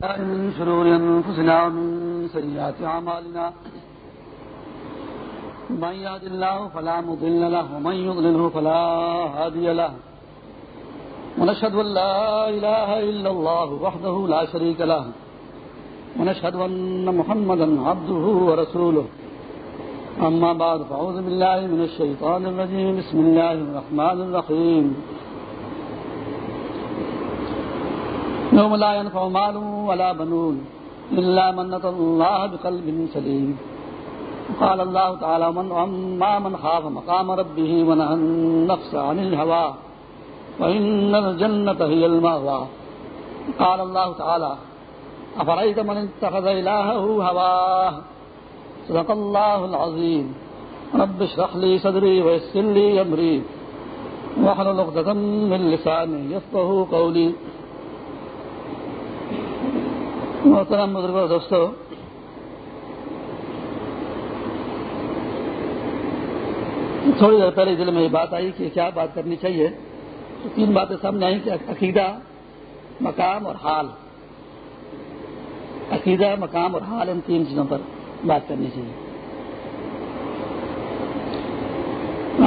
من شرور أنفسنا ومن سيئات أعمالنا. من يهد الله فلا مضل له، ومن يضلله فلا هادي له. ونشهد أن لا إله إلا الله وحده لا شريك له. ونشهد أن محمدا عبده ورسوله. أما بعد، فأعوذ بالله من الشيطان الرجيم. بسم الله الرحمن الرحيم. يوم لا ينفع مال ولا بنون إلا من أتى الله بقلب سليم. قال الله تعالى، من أما من خاف مقام ربه ونهى النفس عن الهوى فإن الجنة هي المأوى. قال الله تعالى، أفرأيت من اتخذ إلهه هواه صدق الله العظيم. رب اشرح لي صدري ويسر لي أمري. واحلل عقدة من لساني يفقه قولي. محترم بزرگ دوستو تھوڑی دیر پہلے دل میں یہ بات آئی کہ کیا بات کرنی چاہیے۔ تو تین باتیں سامنے آئیں کہ عقیدہ، مقام اور حال۔ عقیدہ، مقام اور حال، ان تین چیزوں پر بات کرنی چاہیے۔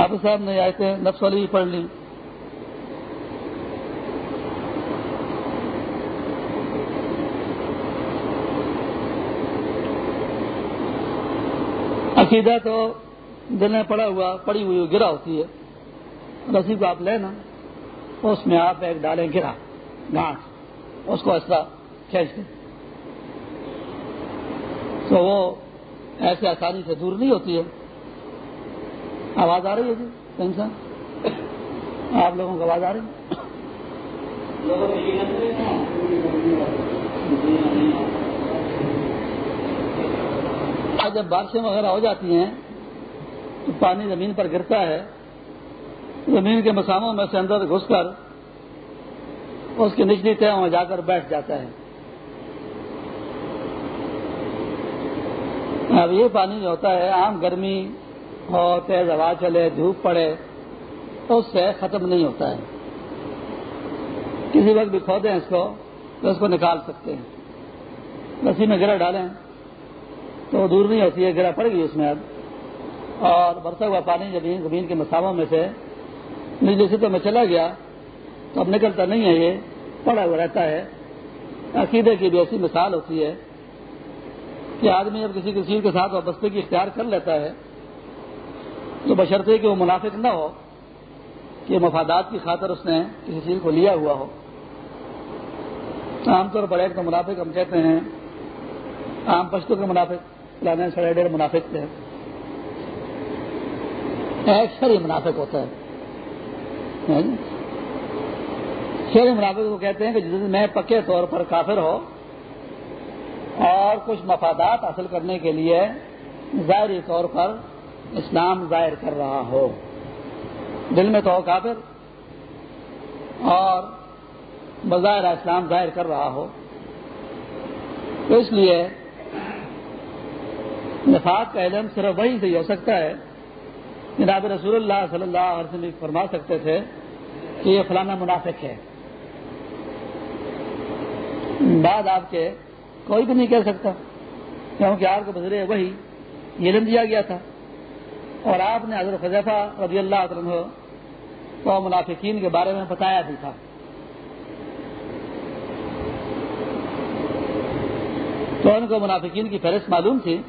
آپ صاحب نے آئے تھے، نفس والی بھی پڑھ لی۔ عقیدہ تو دل میں پڑا ہوا، پڑی ہوئی، گرا ہوتی ہے۔ رسی کو آپ لینا اس میں آپ ایک ڈالیں، گرا گانٹ اس کو ایسا کھینچ دیں۔ تو وہ ایسے آسانی سے دور نہیں ہوتی ہے۔ آواز آ رہی ہے جی ٹینشن آپ لوگوں کو آواز آ رہی جب بارشیں وغیرہ ہو جاتی ہیں، تو پانی زمین پر گرتا ہے۔ زمین کے مساموں میں سے اندر گھس کر اس کی نچلی طے میں جا کر بیٹھ جاتا ہے۔ اب یہ پانی جو ہوتا ہے، عام گرمی ہو تیز ہوا چلے، دھوپ پڑے تو اس سے ختم نہیں ہوتا ہے۔ کسی وقت بھی کھودیں اس کو، تو اس کو نکال سکتے ہیں۔ رسی میں گرا ڈالیں۔ تو دور نہیں ہوتی ہے گرا پڑ گئی اس میں اب۔ اور برسا ہوا پانی جب زمین کے مساووں میں سے نجلی سطح میں چلا گیا، تو اب نکلتا نہیں ہے یہ، پڑا ہوا رہتا ہے۔ عقیدے کی بھی ایسی مثال ہوتی ہے کہ آدمی جب کسی چیز کے ساتھ وابستگی اختیار کر لیتا ہے، تو بشرطے کہ وہ منافق نہ ہو، کہ مفادات کی خاطر اس نے کسی چیز کو لیا ہوا ہو۔ عام طور پر ایک تو منافق ہم کہتے ہیں، عام پشتوں کے منافق۔ لانے سڑے ڈیر منافق تھے۔ ایک شری منافق ہوتا ہے شری منافق کو کہتے ہیں کہ جس میں پکے طور پر کافر ہو اور کچھ مفادات حاصل کرنے کے لیے ظاہری طور پر اسلام ظاہر کر رہا ہو۔ دل میں تو ہو کافر اور بظاہر اسلام ظاہر کر رہا ہو۔ تو اس لیے نفاق کا علم صرف وہی سے ہو سکتا ہے۔ جناب رسول اللہ صلی اللہ علیہ وسلم فرما سکتے تھے کہ یہ فلانا منافق ہے۔ بعد آپ کے کوئی بھی نہیں کہہ سکتا۔ کیونکہ آپ کو بزرے وہی علم دیا گیا تھا۔ اور آپ نے حضرت خضیفہ رضی اللہ عنہ کو منافقین کے بارے میں بتایا بھی تھا۔ تو ان کو منافقین کی فہرست معلوم تھی۔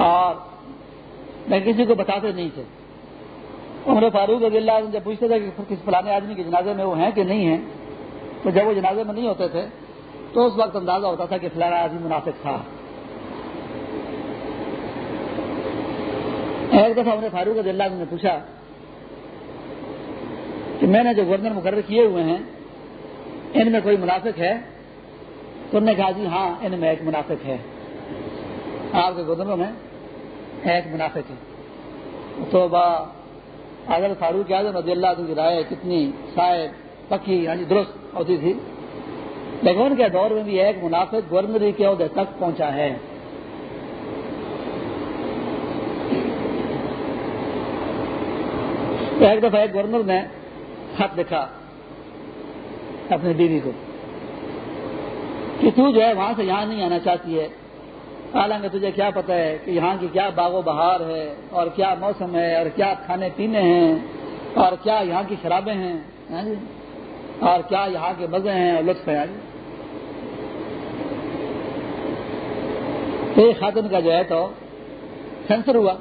اور میں کسی کو بتاتے نہیں تھے۔ عمر فاروق رضی اللہ عنہ جب پوچھتے تھے کہ کس فلانے آدمی کے جنازے میں وہ ہیں کہ نہیں ہیں، تو جب وہ جنازے میں نہیں ہوتے تھے، تو اس وقت اندازہ ہوتا تھا کہ فلانا آدمی منافق تھا۔ ایک دفعہ عمر فاروق رضی اللہ عنہ نے پوچھا کہ میں نے جو گورنر مقرر کیے ہوئے ہیں، ان میں کوئی منافق ہے؟ تو انہوں نے کہا جی ہاں ان میں ایک منافق ہے۔ آپ کے گورنروں میں ایک منافق ہے تو با اگر فاروق اعظم رضی اللہ عنہ کی رائے کتنی سائے پکی یعنی درست ہوتی تھی۔ لیکن ان کے دور میں بھی ایک منافق گورنری کے عہدے تک پہنچا ہے۔ ایک دفعہ ایک گورنر نے خط لکھا اپنی بیوی کو کہ تو جو ہے وہاں سے یہاں نہیں آنا چاہتی ہے۔ حالانکہ تجھے کیا پتا ہے کہ یہاں کی کیا باغ و بہار ہے، اور کیا موسم ہے، اور کیا کھانے پینے ہیں، اور کیا یہاں کی شرابیں ہیں ہاں جی؟ اور کیا یہاں کے مزے ہیں، اور لطف ہے ہاں جی؟ تو خاتون کا جو ہے تو سینسر ہوا۔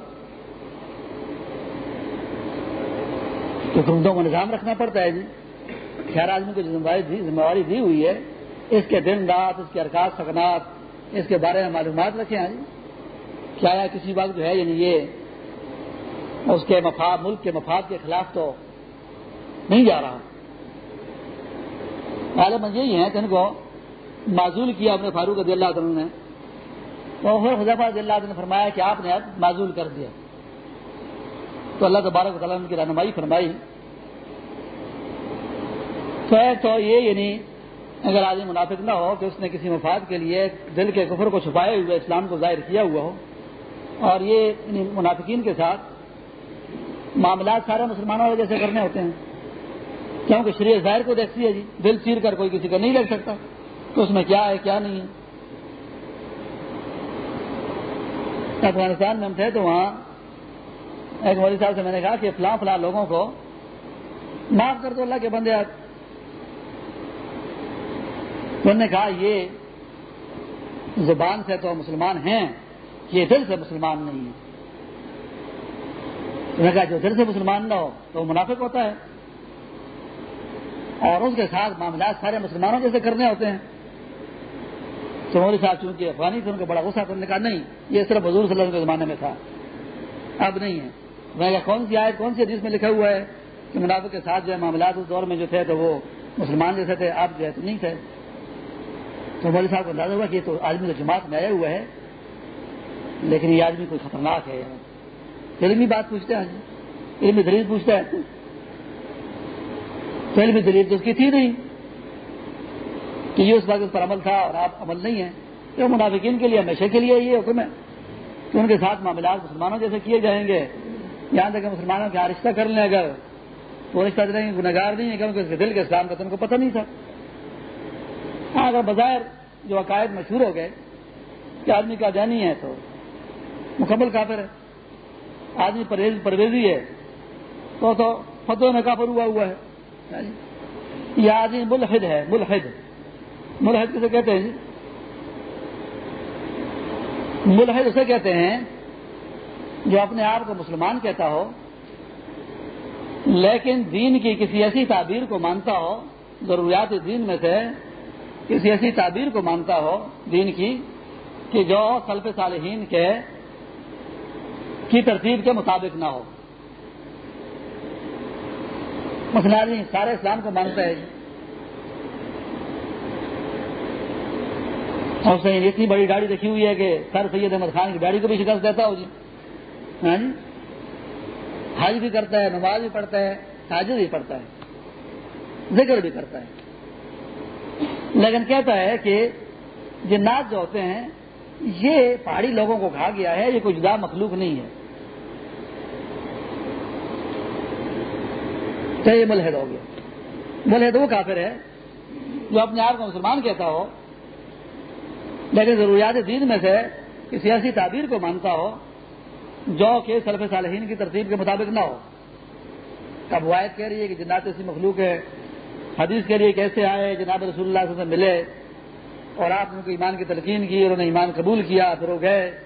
تو حکومتوں کو نظام رکھنا پڑتا ہے جی۔ خیر آدمی کو جو ذمہ داری دی ہوئی ہے، اس کے دن رات، اس کے ارکاط سکنات اس کے بارے میں معلومات رکھے ہیں ہاں جی؟ کیا کسی وقت جو ہے یعنی یہ اس کے مفاد، ملک کے مفاد کے خلاف تو نہیں جا رہا۔ عالم یہی ہے کہ ان کو معذول کیا اپنے فاروق رضی اللہ عنہ نے۔ تو حضیفہ رضی اللہ عنہ نے فرمایا کہ آپ نے معذول کر دیا۔ تو اللہ تبارک تعالیٰ کی رہنمائی فرمائی۔ تو یہ یعنی اگر آدمی منافق نہ ہو کہ اس نے کسی مفاد کے لیے دل کے کفر کو چھپائے ہوئے اسلام کو ظاہر کیا ہوا ہو۔ اور یہ یعنی منافقین کے ساتھ معاملات سارے مسلمانوں وجہ کرنے ہوتے ہیں۔ کیونکہ شریع ظاہر کو دیکھتی ہے جی دل چیر کر کوئی کسی کا نہیں لگ سکتا۔ تو اس میں کیا ہے، کیا نہیں ہے۔ افغانستان میں ہم تھے تو وہاں ایک مودی صاحب سے میں نے کہا کہ فلاں فلاں لوگوں کو معاف کر دو اللہ کے بندے، آپ انہوں نے کہا یہ زبان سے تو مسلمان ہیں، یہ دل سے مسلمان نہیں ہے انہوں نے کہا جو دل سے مسلمان نہ ہو تو وہ منافق ہوتا ہے۔ اور اس کے ساتھ معاملات سارے مسلمانوں جیسے کرنے ہوتے ہیں۔ تو مودی صاحب چونکہ افغانی تھے، ان کو بڑا غصہ کرنے کا نہیں، یہ صرف حضور صلی اللہ علیہ وسلم کے زمانے میں تھا۔ اب نہیں ہے۔ میں کہا کون سی آئے کون سی حدیث میں لکھا ہوا ہے کہ منافق کے ساتھ جو ہے معاملات اس دور میں جو تھے تو وہ مسلمان جیسے تھے، اب جو ہے تو نہیں تھے۔ تو مودی صاحب کو اندازہ ہوا کہ تو آدمی تو جماعت میں آیا ہوا ہے، لیکن یہ آدمی کوئی خطرناک ہے۔ علمی بات پوچھتے ہیں۔ علمی دلیل پوچھتا ہے تو علمی دلیل تو اس کی تھی نہیں۔ کہ یہ اس وقت پر عمل تھا اور آپ عمل نہیں ہے تو منافقین کے لیے، ہمیشہ کے لیے یہ حکم ہے کہ ان کے ساتھ معاملات مسلمانوں جیسے کیے جائیں گے۔ یہاں تک کہ مسلمانوں کے ہاں رشتہ کر لیں اگر۔ تو رشتہ دیں گے گنگار نہیں ہے کیونکہ اس کے دل کے اسلام کا تو ان کو پتہ نہیں تھا۔ ہاں اگر بظاہر جو عقائد مشہور ہو گئے کہ آدمی کا جانی ہے تو مکمل کافر ہے، آدمی پرہیز پرویزی ہے تو تو فتو میں کافر ہوا ہوا ہے۔ یہ آدمی ملحد ہے، ملحد۔ ملحد کسے کہتے ہیں؟ جی ملحد اسے کہتے ہیں جو اپنے آپ کو مسلمان کہتا ہو، لیکن دین کی کسی ایسی تعبیر کو مانتا ہو، ضروریات دین میں سے کسی ایسی تعبیر کو مانتا ہو دین کی کہ جو سلف صالحین کے کی ترتیب کے مطابق نہ ہو۔ مسلم سارے اسلام کو مانتا ہے۔ اور اس نے اتنی بڑی گاڑی رکھی ہوئی ہے کہ سر سید احمد خان کی گاڑی کو بھی شکست دیتا ہو جی۔ ہاں جی۔ حج بھی کرتا ہے، نماز بھی پڑھتا ہے حاجر بھی پڑھتا ہے، ذکر بھی کرتا ہے۔ لیکن کہتا ہے کہ جنات جو ہوتے ہیں، یہ پہاڑی لوگوں کو کھا گیا ہے، یہ کوئی جدا مخلوق نہیں ہے۔ تو یہ ملحد ہو گیا۔ ملحد وہ کافر ہے جو اپنے آپ کو مسلمان کہتا ہو، لیکن ضروریات دین میں سے کسی ایسی تعبیر کو مانتا ہو، جو کہ سلف صالحین کی ترتیب کے مطابق نہ ہو۔ اب وائد کہہ رہی ہے کہ جنات ایسی مخلوق ہے حدیث کے لیے کیسے آئے، جناب رسول اللہ سے ملے اور آپ نے ان کو ایمان کی تلقین کی، انہوں نے ایمان قبول کیا، پھر وہ گئے۔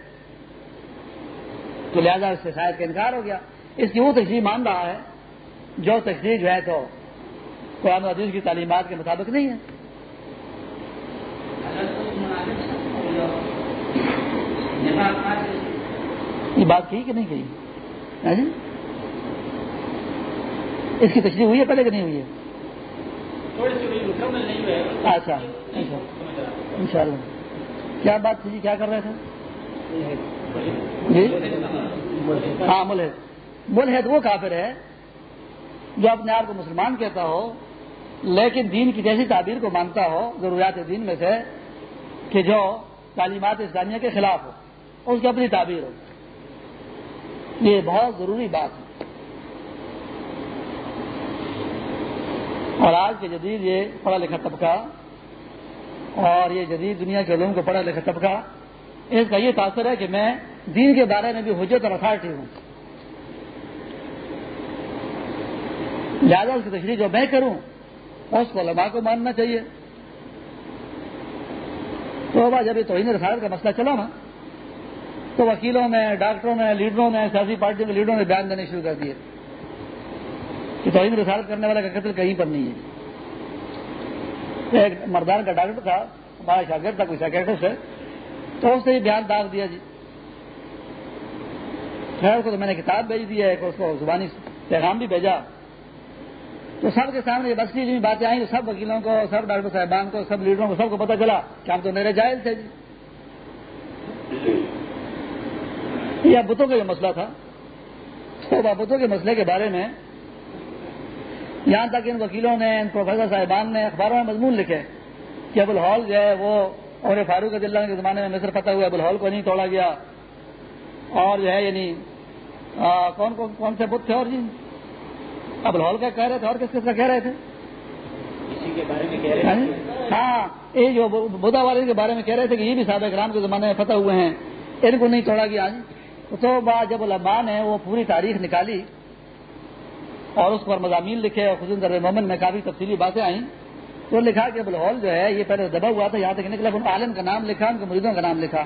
تو لہٰذا اس سے شاید کا انکار ہو گیا۔ اس کی وہ تشریح مان رہا ہے، جو تشریح جو ہے تو قرآن حدیث کی تعلیمات کے مطابق نہیں ہے۔ یہ بات کہی کہ نہیں کہی؟ ہاں جی؟ اس کی تشریح ہوئی ہے، پہلے کہ نہیں ہوئی ہے؟ اچھا۔ ان شاء اللہ۔ کیا بات تھی جی؟ کیا کر رہے تھے؟ جی؟ ہاں ملحد۔ ملحد وہ کافر ہے جو اپنے آپ کو مسلمان کہتا ہو لیکن دین کی جیسی تعبیر کو مانتا ہو ضروریات دین میں سے کہ جو تعلیمات اسلامیہ کے خلاف ہو اس کی اپنی تعبیر ہو۔ یہ بہت ضروری بات ہے۔ اور آج کے جدید یہ پڑھا لکھا طبقہ اور یہ جدید دنیا کے لوگوں کو پڑھا لکھا طبقہ، اس کا یہ تاثر ہے کہ میں دین کے بارے میں بھی حجت اور اتھارٹی ہوں۔ لہٰذا اس کی تشریح جو میں کروں، اس کو علماء کو ماننا چاہیے۔ تو جب یہ توہین رسالت کا مسئلہ چلا نا، تو وکیلوں نے ڈاکٹروں نے لیڈروں نے سیاسی پارٹیوں کے لیڈروں نے بیان دینے شروع کر دیے۔ کہ توہین رسالت کرنے والا کا قتل کہیں پر نہیں ہے۔ ایک مردان کا ڈاکٹر تھا ہمارا شاگرد تھا، کوئی سیکٹرسٹ ہے۔ تو اس نے بیان داغ دیا جی۔ خیر کو تو میں نے کتاب بھیج دی ہے اس کو زبانی پیغام بھی بھیجا۔ تو سب کے سامنے یہ بستی جو باتیں آئیں، سب وکیلوں کو، سب ڈاکٹر صاحبان کو، سب لیڈروں کو، سب کو پتا چلا کہ ہم تو میرے جائز تھے جی۔ یہ بتوں کا جو مسئلہ تھا۔ تو بتوں کے مسئلے کے بارے میں یہاں تک ان وکیلوں نے ان پروفیسر صاحبان نے اخباروں میں مضمون لکھے کہ ابو الحال جو ہے وہ اور فاروق اللہ کے زمانے میں مصر فتح ہوا ابو الحال کو نہیں توڑا گیا۔ اور جو ہے یعنی کون کون سے بت تھے اور جی؟ اب لاہور کا کہہ رہے تھے اور کس کس کا کہہ رہے تھے؟ ہاں, ہاں، یہ جو بدا والے کے بارے میں کہہ رہے تھے کہ یہ بھی صاحب کرام کے زمانے میں فتح ہوئے ہیں ان کو نہیں توڑا گیا۔ تو بعد جب علماء نے وہ پوری تاریخ نکالی اور اس پر مضامین لکھے اور خزن در مومن میں کافی تفصیلی باتیں آئیں۔ تو لکھا کہ بلحول جو ہے، یہ پہلے دبا ہوا تھا، یہاں تک نکلا ان عالم کا نام لکھا، ان کے مریضوں کا نام لکھا۔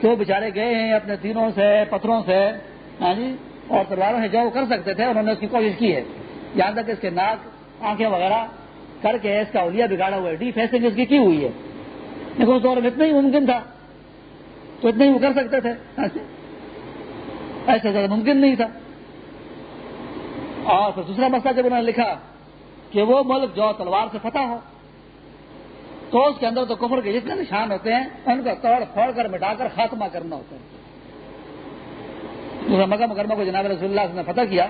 تو بےچارے گئے ہیں اپنے تینوں سے، پتھروں سے ہاں جی اور تلواروں سے جو وہ کر سکتے تھے، انہوں نے اس کی کوشش کی ہے۔ یہاں تک اس کے ناک، آنکھیں وغیرہ کر کے اس کا اولیا بگاڑا ہوا ہے۔ ڈی فیسنگ اس کی کی ہوئی ہے؟ لیکن اس دور میں اتنا ہی ممکن تھا۔ تو اتنا ہی وہ کر سکتے تھے ہاں جی۔ ایسا زیادہ ممکن نہیں تھا۔ اور پھر دوسرا مسئلہ جب انہوں نے لکھا کہ وہ ملک جو تلوار سے فتح ہو، تو اس کے اندر تو کفر کے جتنے نشان ہوتے ہیں، ان کو توڑ پھوڑ کر مٹا کر خاتمہ کرنا ہوتا ہے۔ مکہ مکرمہ کو جناب رسول اللہ نے فتح کیا،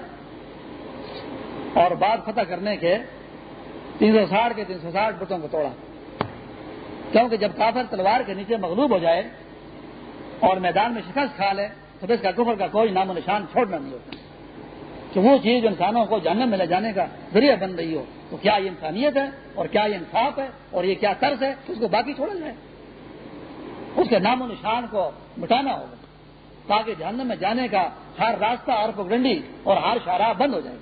اور بعد فتح کرنے کے تین سو ساٹھ کے تین سو ساٹھ بتوں کو توڑا۔ کیونکہ جب کافر تلوار کے نیچے مغلوب ہو جائے اور میدان میں شکست کھا لے، تو اس کا کفر کا کوئی نام و نشان چھوڑنا نہیں ہوتا۔ کہ وہ چیز انسانوں کو جہنم میں لے جانے کا ذریعہ بن رہی ہو، تو کیا یہ انسانیت ہے اور کیا یہ انصاف ہے اور یہ کیا طرز ہے؟ اس کو باقی چھوڑا جائے۔ اس کے نام و نشان کو مٹانا ہوگا تاکہ جہنم میں جانے کا ہر راستہ اور پگڈنڈی اور ہر شارہ بند ہو جائے۔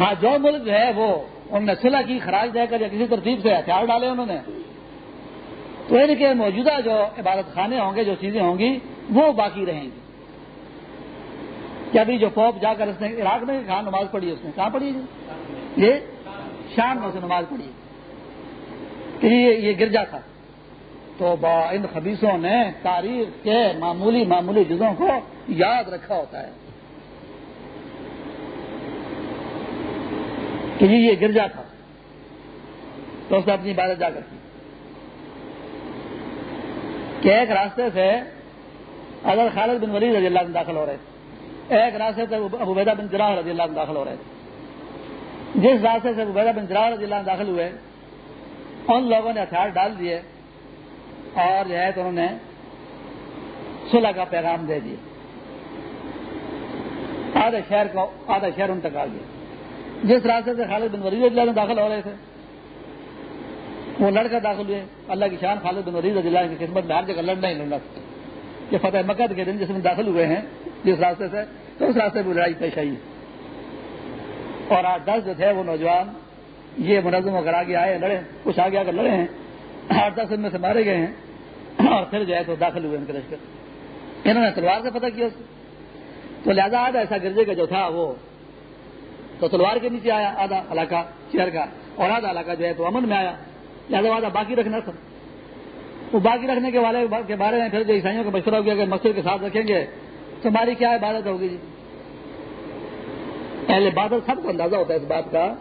ہاں جو ملک جو ہے وہ انہوں نے صلح کی، خراج دے کر یا کسی ترتیب سے ہتھیار ڈالے انہوں نے، تو ان کے موجودہ جو عبادت خانے ہوں گے، جو چیزیں ہوں گی وہ باقی رہیں گی کیا ابھی جو پوپ جا کر اس نے عراق میں کہاں نماز پڑھی اس نے؟ کہاں پڑھی جی؟ یہ شام میں اسے نماز پڑھی کہ یہ گرجا تھا۔ تو با ان خبیصوں نے تاریخ کے معمولی معمولی جزوں کو یاد رکھا ہوتا ہے۔ کہ جی یہ گرجا تھا۔ تو اس نے اپنی عبادت جا کر کی۔ کہ ایک راستے سے اگر خالد بن ولید رضی اللہ عنہ داخل ہو رہے تھے ایک راستے سے ابیدا بن جراح رضی اللہ عنہ داخل ہو رہے تھے جس راستے سے ابیدا بن جراح رضی اللہ عنہ داخل ہوئے، ان لوگوں نے ہتھیار ڈال دیے اور جو ہے تو انہوں نے صلح کا پیغام دے دیا۔ آدھے شہر کو آدھا شہر ان تک آ گیا۔ جس راستے سے خالد بن ولید اللہ داخل ہو رہے تھے، وہ لڑکا داخل ہوئے۔ اللہ کی شان خالد بن ولید اللہ کی قسمت میں ہر جگہ لڑنا ہی لڑنا یہ فتح مکد کے دن جس میں داخل ہوئے ہیں، جس راستے سے، تو اس راستے میں لڑائی پیش آئی۔ اور آٹھ دس جو تھے، وہ نوجوان یہ منظم ہو کر آگے آئے، لڑے۔ کچھ آگے آ کر لڑے ہیں۔ آٹھ دس ان میں سے مارے گئے ہیں۔ اور پھر جو ہے تو داخل ہوئے ان کے لشکر۔ انہوں نے تلوار سے پتہ کیا تو لہٰذا آج ایسا گرجے کا جو تھا، وہ تو تلوار کے نیچے آیا، آدھا علاقہ شہر کا، اور آدھا علاقہ جو ہے تو امن میں آیا۔ لہٰذا آدھا باقی رکھنا تھا۔ وہ باقی رکھنے کے والے کے بارے میں پھر جو عیسائیوں کا مشورہ ہو گیا کہ مسجد کے ساتھ رکھیں گے تو ہماری کیا عبادت ہوگی جی؟ اہل عبادت سب کو اندازہ ہوتا ہے اس بات کا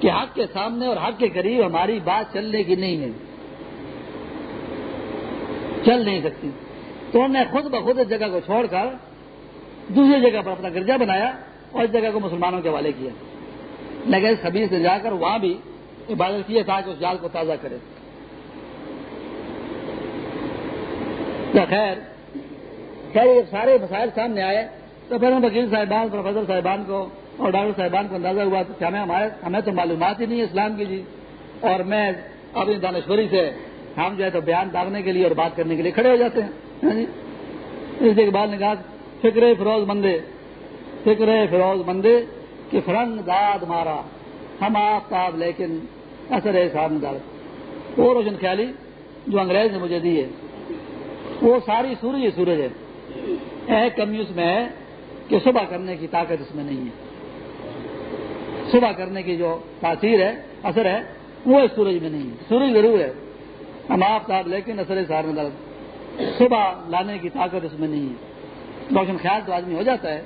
کہ حق کے سامنے اور حق کے قریب ہماری بات چلنے کی نہیں ہے۔ چل نہیں سکتی۔ تو انہوں نے خود بخود اس جگہ کو چھوڑ کر دوسری جگہ پر اپنا گرجا بنایا اور اس جگہ کو مسلمانوں کے حوالے کیا۔ لیکن خبیر سے جا کر وہاں بھی عبادت کیے تاکہ اس جال کو تازہ کرے۔ تو خیر خیر، یہ سارے مسائل سامنے آئے۔ تو پھر ہم وکیل صاحبان، پروفیسر صاحبان کو اور ڈاکٹر صاحبان کو اندازہ ہوا کہ ہمیں ہمارے، ہمیں تو معلومات ہی نہیں ہے اسلام کی جی۔ اور میں اپنی دانشوری سے ہم جو ہے تو بیان داغنے کے لیے اور بات کرنے کے لیے کھڑے ہو جاتے ہیں۔ ہاں جی؟ اس کے بعد نے کہا، فکر فروز مندے، فکر فروز مندے کہ فرنگ داد مارا، ہم آفتاب لیکن اثر ہے دار۔ وہ روشن خیالی جو انگریز نے مجھے دی ہے۔ وہ ساری سورج ہی سورج ہے۔ ایک کمی اس میں ہے کہ صبح کرنے کی طاقت اس میں نہیں ہے۔ صبح کرنے کی جو تاثیر ہے، اثر ہے، وہ اس سورج میں نہیں ہے۔ سورج ضرور ہے۔ ہم آفتاب لیکن اثر سارے درد۔ صبح لانے کی طاقت اس میں نہیں ہے۔ روشن خیال تو آدمی ہو جاتا ہے۔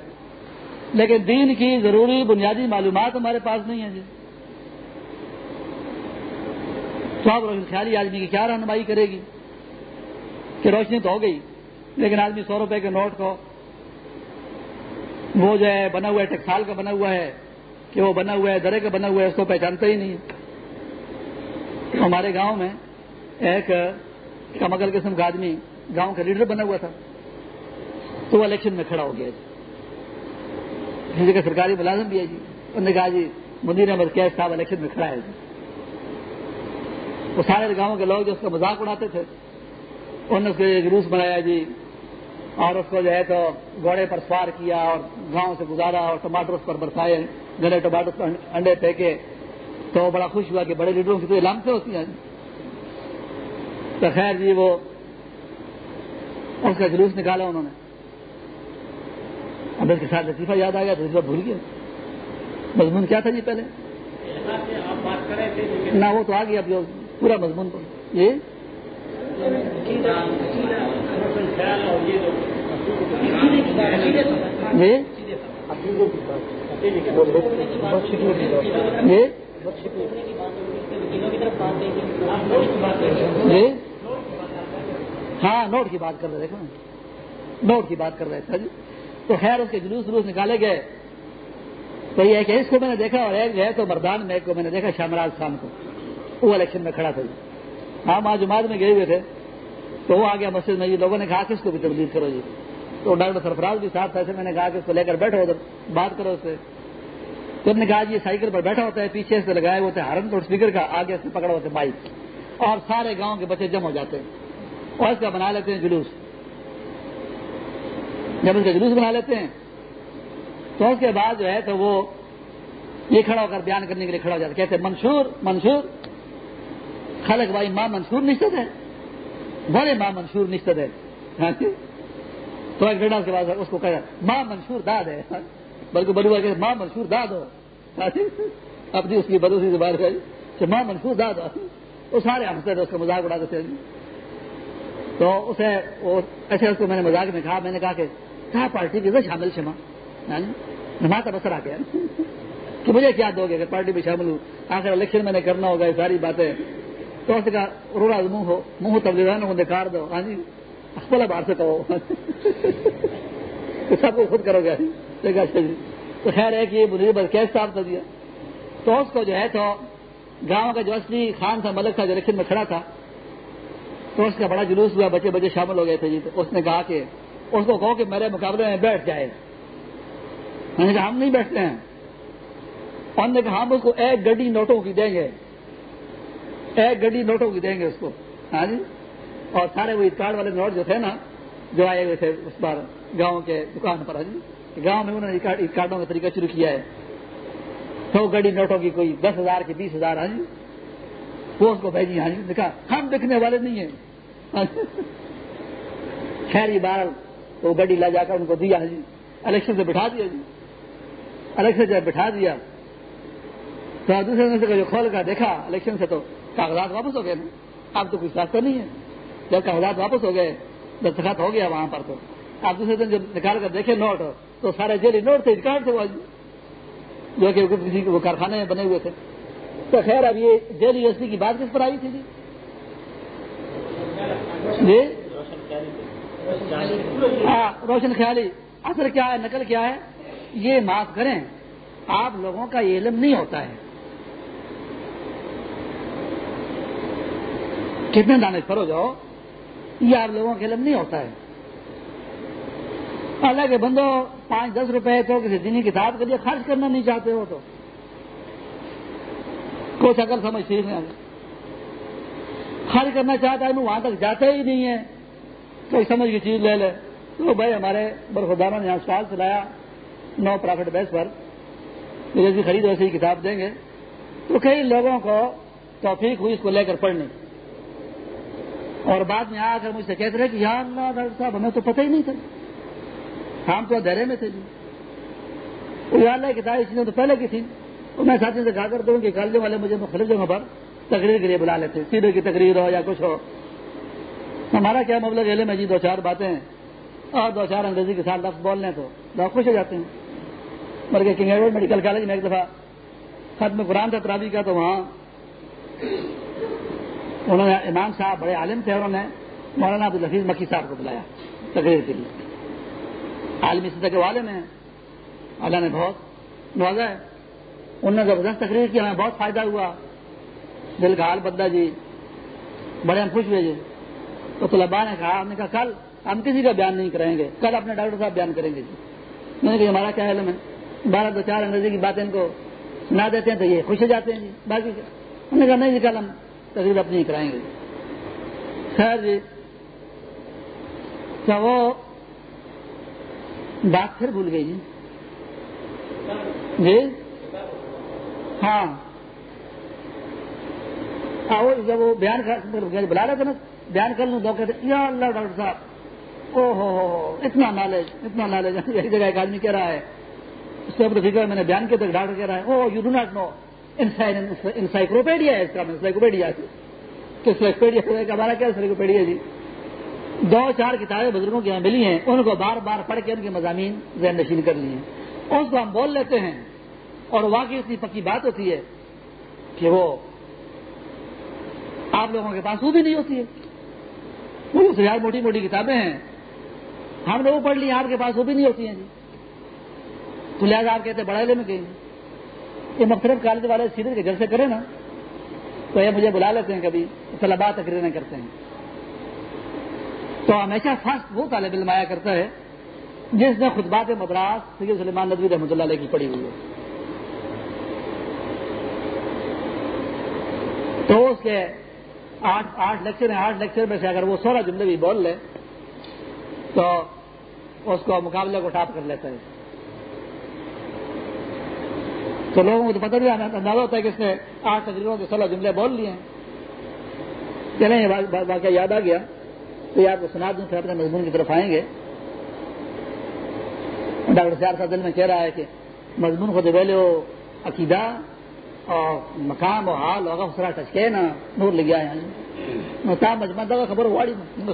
لیکن دین کی ضروری بنیادی معلومات ہمارے پاس نہیں ہے جی۔ تو آپ روشن خیالی آدمی کی کیا رہنمائی کرے گی؟ کہ روشنی تو ہو گئی، لیکن آدمی سو روپے کے نوٹ کو، وہ جو ہے بنا ہوا ہے ٹیکسال کا بنا ہوا ہے، کہ وہ بنا ہوا ہے، درے کا بنا ہوا ہے، اس کو پہچانتا ہی نہیں۔ ہمارے گاؤں میں ایک کمکل قسم کا آدمی گاؤں کا لیڈر بنا ہوا تھا، تو وہ الیکشن میں کھڑا ہو گیا جی۔ کسی کا سرکاری ملازم بھی ہے جی۔ انہوں نے کہا جی مدیر احمد کیش صاحب الیکشن میں کھڑا ہے جی۔ وہ سارے گاؤں کے لوگ جو اس کا مذاق اڑاتے تھے اس کو جلوس بنایا جی اور اس کو جو ہے تو گھوڑے پر سوار کیا اور گاؤں سے گزارا اور ٹماٹر اس پر برسائے گلے ٹماٹر انڈے پھینکے۔ تو بڑا خوش ہوا کہ بڑے لیڈروں کی تو علامتیں ہوتی ہیں تو خیر جی وہ اس کا جلوس نکالا انہوں نے۔ اب اس کے ساتھ لطیفہ یاد آ گیا تو اس بار بھول گیا مضمون کیا تھا جی پہلے؟ نہ وہ تو آ گیا اب جو پورا مضمون۔ جی جی جی ہاں نوٹ کی بات کر رہے تھے نوٹ کی بات کر رہے تھے۔ جی تو خیر، اس کے جلوس جلوس نکالے گئے۔ تو یہ کہ اس کو میں نے دیکھا اور ایک جو ہے تو مردان میں ایک کو میں نے دیکھا شامراج خان کو۔ وہ الیکشن میں کھڑا تھا۔ جی ہم آج جماعت میں گئے ہوئے تھے، تو وہ آ گیا مسجد میں جی لوگوں نے کہا کہ اس کو بھی تبدیل کرو جی۔ تو ڈاکٹر سرفراز بھی ساتھ ایسے میں نے کہا کہ اس کو لے کر بیٹھو ادھر، بات کرو اس سے۔ تو انہوں نے کہا جی سائیکل پر بیٹھا ہوتا ہے، پیچھے سے لگائے ہوتے ہارن، تو اسپیکر کا آگے سے پکڑا ہوتے بائک اور سارے گاؤں کے بچے جم ہو جاتے ہیں۔ اور اس کا بنا لیتے ہیں جلوس۔ جب اس کا جلوس بنا لیتے ہیں، تو اس کے بعد جو ہے، تو وہ یہ کھڑا ہو کر بیان کرنے کے لیے کھڑا ہو جاتا کہتے منشور منشور۔ خلق بھائی ماں منصور نشت ہے بڑے ماں منشور نشت ہے ہاں جی؟ تو ایک بیٹا کے بعد اس کو کہا، ماں منشور داد ہے۔ بلکہ بلو کہ ماں منشور داد ہو۔ ہاں جی؟ اپنی اس کی بدوسی سے بات کری۔ کہ ماں منشور داد ہو۔ وہ سارے ہنستے تھے، اس کا مذاق اڑاتے تھے۔ تو اسے ایسے اس کو میں نے مذاق میں کہا، میں نے کہا کہ کیا پارٹی کی شامل شما ہاں جی؟ نماز بسر آ گیا کہ مجھے کیا دو گے کہ پارٹی میں شامل ہوں؟ آخر الیکشن میں نے کرنا ہوگا، یہ ساری باتیں۔ تو اس کا رورا منہ ہو منہ تبدیل کو نکار دو ہاں جی اخبلا باہر سے کہو سب کو خود کرو گے اچھا جی،, جی. تو خیر ہے کہ یہ بزرگ بس کیس کر دیا۔ تو اس کو جو ہے تو گاؤں کا جو اصلی خان تھا، ملک تھا، جو الیکشن میں کھڑا تھا، تو اس کا بڑا جلوس ہوا، بچے بچے شامل ہو گئے تھے جی۔ تو اس نے کہا کہ اس کو کہو کہ میرے مقابلے میں بیٹھ جائے۔ میں نے کہا، ہم نہیں بیٹھتے ہیں۔ اور نے کہا، ہم اس کو ایک گڈی نوٹوں کی دیں گے۔ ایک گڈی نوٹوں کی دیں گے اس کو۔ ہاں جی؟ اور سارے وہ کارڈ والے نوٹ جو تھے نا، جو آئے ہوئے تھے اس بار گاؤں کے دکان پر ہاں جی؟ گاؤں میں انہوں نے کارڈوں کا طریقہ شروع کیا ہے۔ سو گڈی نوٹوں کی کوئی دس ہزار کی بیس ہزار ہاں جی؟ وہ اس کو بھیجی ہاں جی؟ دیکھا ہم دیکھنے والے نہیں ہیں۔ ہاں جی؟ خیر یہ بار وہ گڈی لا جا کر ان کو دیا ہاں جی؟ الیکشن سے بٹھا دیا ہاں جی؟ الیکشن جب بٹھا دیا۔ تو دوسرے سے جو کھول کر دیکھا الیکشن سے تو کاغذات واپس ہو گئے نا؟ اب تو کچھ راستہ نہیں ہے۔ جب کاغذات واپس ہو گئے دستخط ہو گیا وہاں پر تو۔ آپ دوسرے دن جب نکال کر دیکھے نوٹ، تو سارے جیلی نوٹ تھے ریکارڈ تھے وہ۔ جو کہ کسی وہ کارخانے میں بنے ہوئے تھے۔ تو خیر، اب یہ جیل یونیورسٹی کی بات کس پر آئی تھی جی؟ جی؟ ہاں روشن خیالی۔ اثر کیا ہے، نقل کیا ہے؟ یہ معاف کریں، آپ لوگوں کا یہ علم نہیں ہوتا ہے۔ کتنے دانے پر ہو جاؤ یہ آپ لوگوں کے علم نہیں ہوتا ہے۔ اللہ کے بندو، پانچ دس روپے تو کسی دینی کتاب کے لیے خرچ کرنا نہیں چاہتے ہو تو۔ کچھ اگر سمجھ سیکھ ہیں خرچ کرنا چاہتا ہے وہاں تک جاتا ہی نہیں ہے کوئی سمجھ کی چیز لے لے۔ تو بھائی ہمارے برخداروں نے اسپتال چلایا نو پرافٹ بیس پر۔ جیسی خرید ویسی کتاب دیں گے۔ تو کئی لوگوں کو توفیق ہوئی اس کو لے کر پڑھنے اور بعد میں آ کر مجھ سے کہتے رہے کہ یا اللہ ڈاکٹر صاحب، ہمیں تو پتہ ہی نہیں تھا۔ ہم تو اندھیرے میں تھے جی۔ وہ اللہ کتاب اس نے تو پہلے کی تھی تو میں ساتھی سے کہا کر دوں کہ کالجوں والے مجھے مختلف جگہوں پر تقریر کے لیے بلا لیتے سیدھے کی تقریر ہو یا کچھ ہو۔ ہمارا کیا مطلب علم ہے جی؟ دو چار باتیں اور دو چار انگریزی کے ساتھ لفظ بول لیں تو لوگ خوش ہو جاتے ہیں۔ بلکہ کنگ میڈیکل کالج میں ایک دفعہ ختم قرآن تھا ترابی کا تو وہاں انہوں نے امام صاحب بڑے عالم تھے، انہوں نے مولانا عبد الحفیظ مکی صاحب کو بلایا تقریر کے لیے۔ عالمی سطح کے والے میں اللہ نے بہت نوازا ہے۔ انہوں نے زبردست تقریر کی، ہمیں بہت فائدہ ہوا۔ دل کا حال بدلا جی۔ بڑے ہم خوش ہوئے جی۔ تو طلبا نے کہا، ہم نے کہا، کل ہم کسی کا بیان نہیں کریں گے۔ کل اپنے ڈاکٹر صاحب بیان کریں گے جی۔ میں نے کہا ہمارا کیا علم ہے؟ بارہ دو چار انگریزی کی باتیں ان کو سنا دیتے ہیں تو یہ خوش ہو جاتے ہیں جی۔ باقی انہوں نے کہا، نہیں جی کل ہم تقریب اپنی کرائیں گے۔ خیر جی تو وہ بات پھر بھول گئی جی؟ جی؟ ہاں۔, ہاں، جب وہ بیان بلا رہے تھے نا، بیان کر لوں دو کہتے، یا اللہ ڈاکٹر صاحب او ہو اتنا نالج اتنا نالج ایک جگہ ایک آدمی کہہ رہا ہے، اس سے فکر میں نے بیان کیا تو ڈاکٹر کہہ رہا ہے او you do not know encyclopedia ہے اس کا انسائکلوپیڈیا ہمارا کیا انسائکلوپیڈیا جی۔ دو چار کتابیں بزرگوں کی یہاں ملی ہیں، ان کو بار بار پڑھ کے ان کے مضامین ذہن نشین کر لی ہیں۔ اس کو ہم بول لیتے ہیں اور واقعی اتنی پکی بات ہوتی ہے کہ وہ آپ لوگوں کے پاس وہ بھی نہیں ہوتی ہے۔ وہ یار موٹی موٹی کتابیں ہیں۔ ہم نے وہ پڑھ لی، آپ کے پاس وہ بھی نہیں ہوتی ہیں جی۔ تو لہٰذا آپ کہتے بڑا لے میں کہیں یہ مختلف کالج والے سیدھے کے جلسے کریں نا، تو یہ مجھے بلا لیتے ہیں کبھی طلبا تقریریں کرتے ہیں۔ تو ہمیشہ فرسٹ وہ طالب علم آیا کرتا ہے، جس نے خطبات مدراس سید سلیمان ندوی رحمۃ اللہ علیہ کی پڑھی ہوئی ہے۔ تو اس کے آٹھ آٹھ لیکچر ہیں، آٹھ لیکچر میں سے اگر وہ سولہ جملے بھی بول لے، تو اس کو مقابلے کو ٹاپ کر لیتا ہے۔ تو لوگوں کو تو پتہ نہیں اندازہ ہوتا ہے کہ اس نے آٹھ تقریروں کے سولہ جملے بول لیے ہیں۔ چلیں، یہ واقعہ یاد آ گیا۔ تو یہ آپ کو سنا دوں، پھر اپنے مضمون کی طرف آئیں گے۔ ڈاکٹر سیار صاحب دل میں کہہ رہا ہے کہ مضمون کو دبیلے ہو، عقیدہ اور مقام اور حال ہوگا اسرا ٹچکے نا نور لگیا ہے تا مجمع دگا خبر واڑی ہم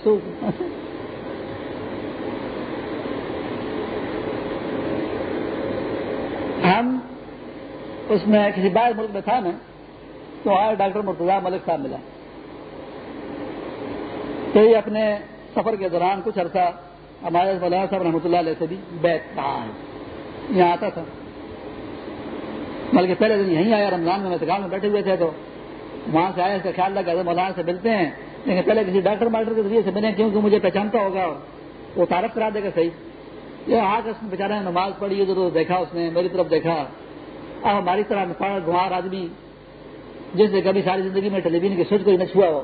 اس میں کسی باہر ملک میں تھا نا تو آئے ڈاکٹر مرتضی ملک صاحب ملا۔ تو یہ اپنے سفر کے دوران کچھ عرصہ ہمارے مولانا صاحب رحمۃ اللہ علیہ سے بھی بیت کہا ہے۔ یہاں آتا تھا۔ بلکہ پہلے دن یہیں آیا، رمضان میں میں بیٹھے ہوئے تھے تو وہاں سے آیا اس کا خیال رکھا مولانا سے ملتے ہیں۔ لیکن پہلے کسی ڈاکٹر ماسٹر کے ذریعے سے ملیں کیونکہ مجھے پہچانتا ہوگا وہ تعارف کرا دے گا صحیح۔ یہ آ کر اس نے نماز پڑھی ادھر دیکھا اس نے، میری طرف دیکھا۔ اب ہماری طرح گوار آدمی، جس نے کبھی ساری زندگی میں ٹیلی ویژن کی سوچ کو ہی نہ چھوا ہو۔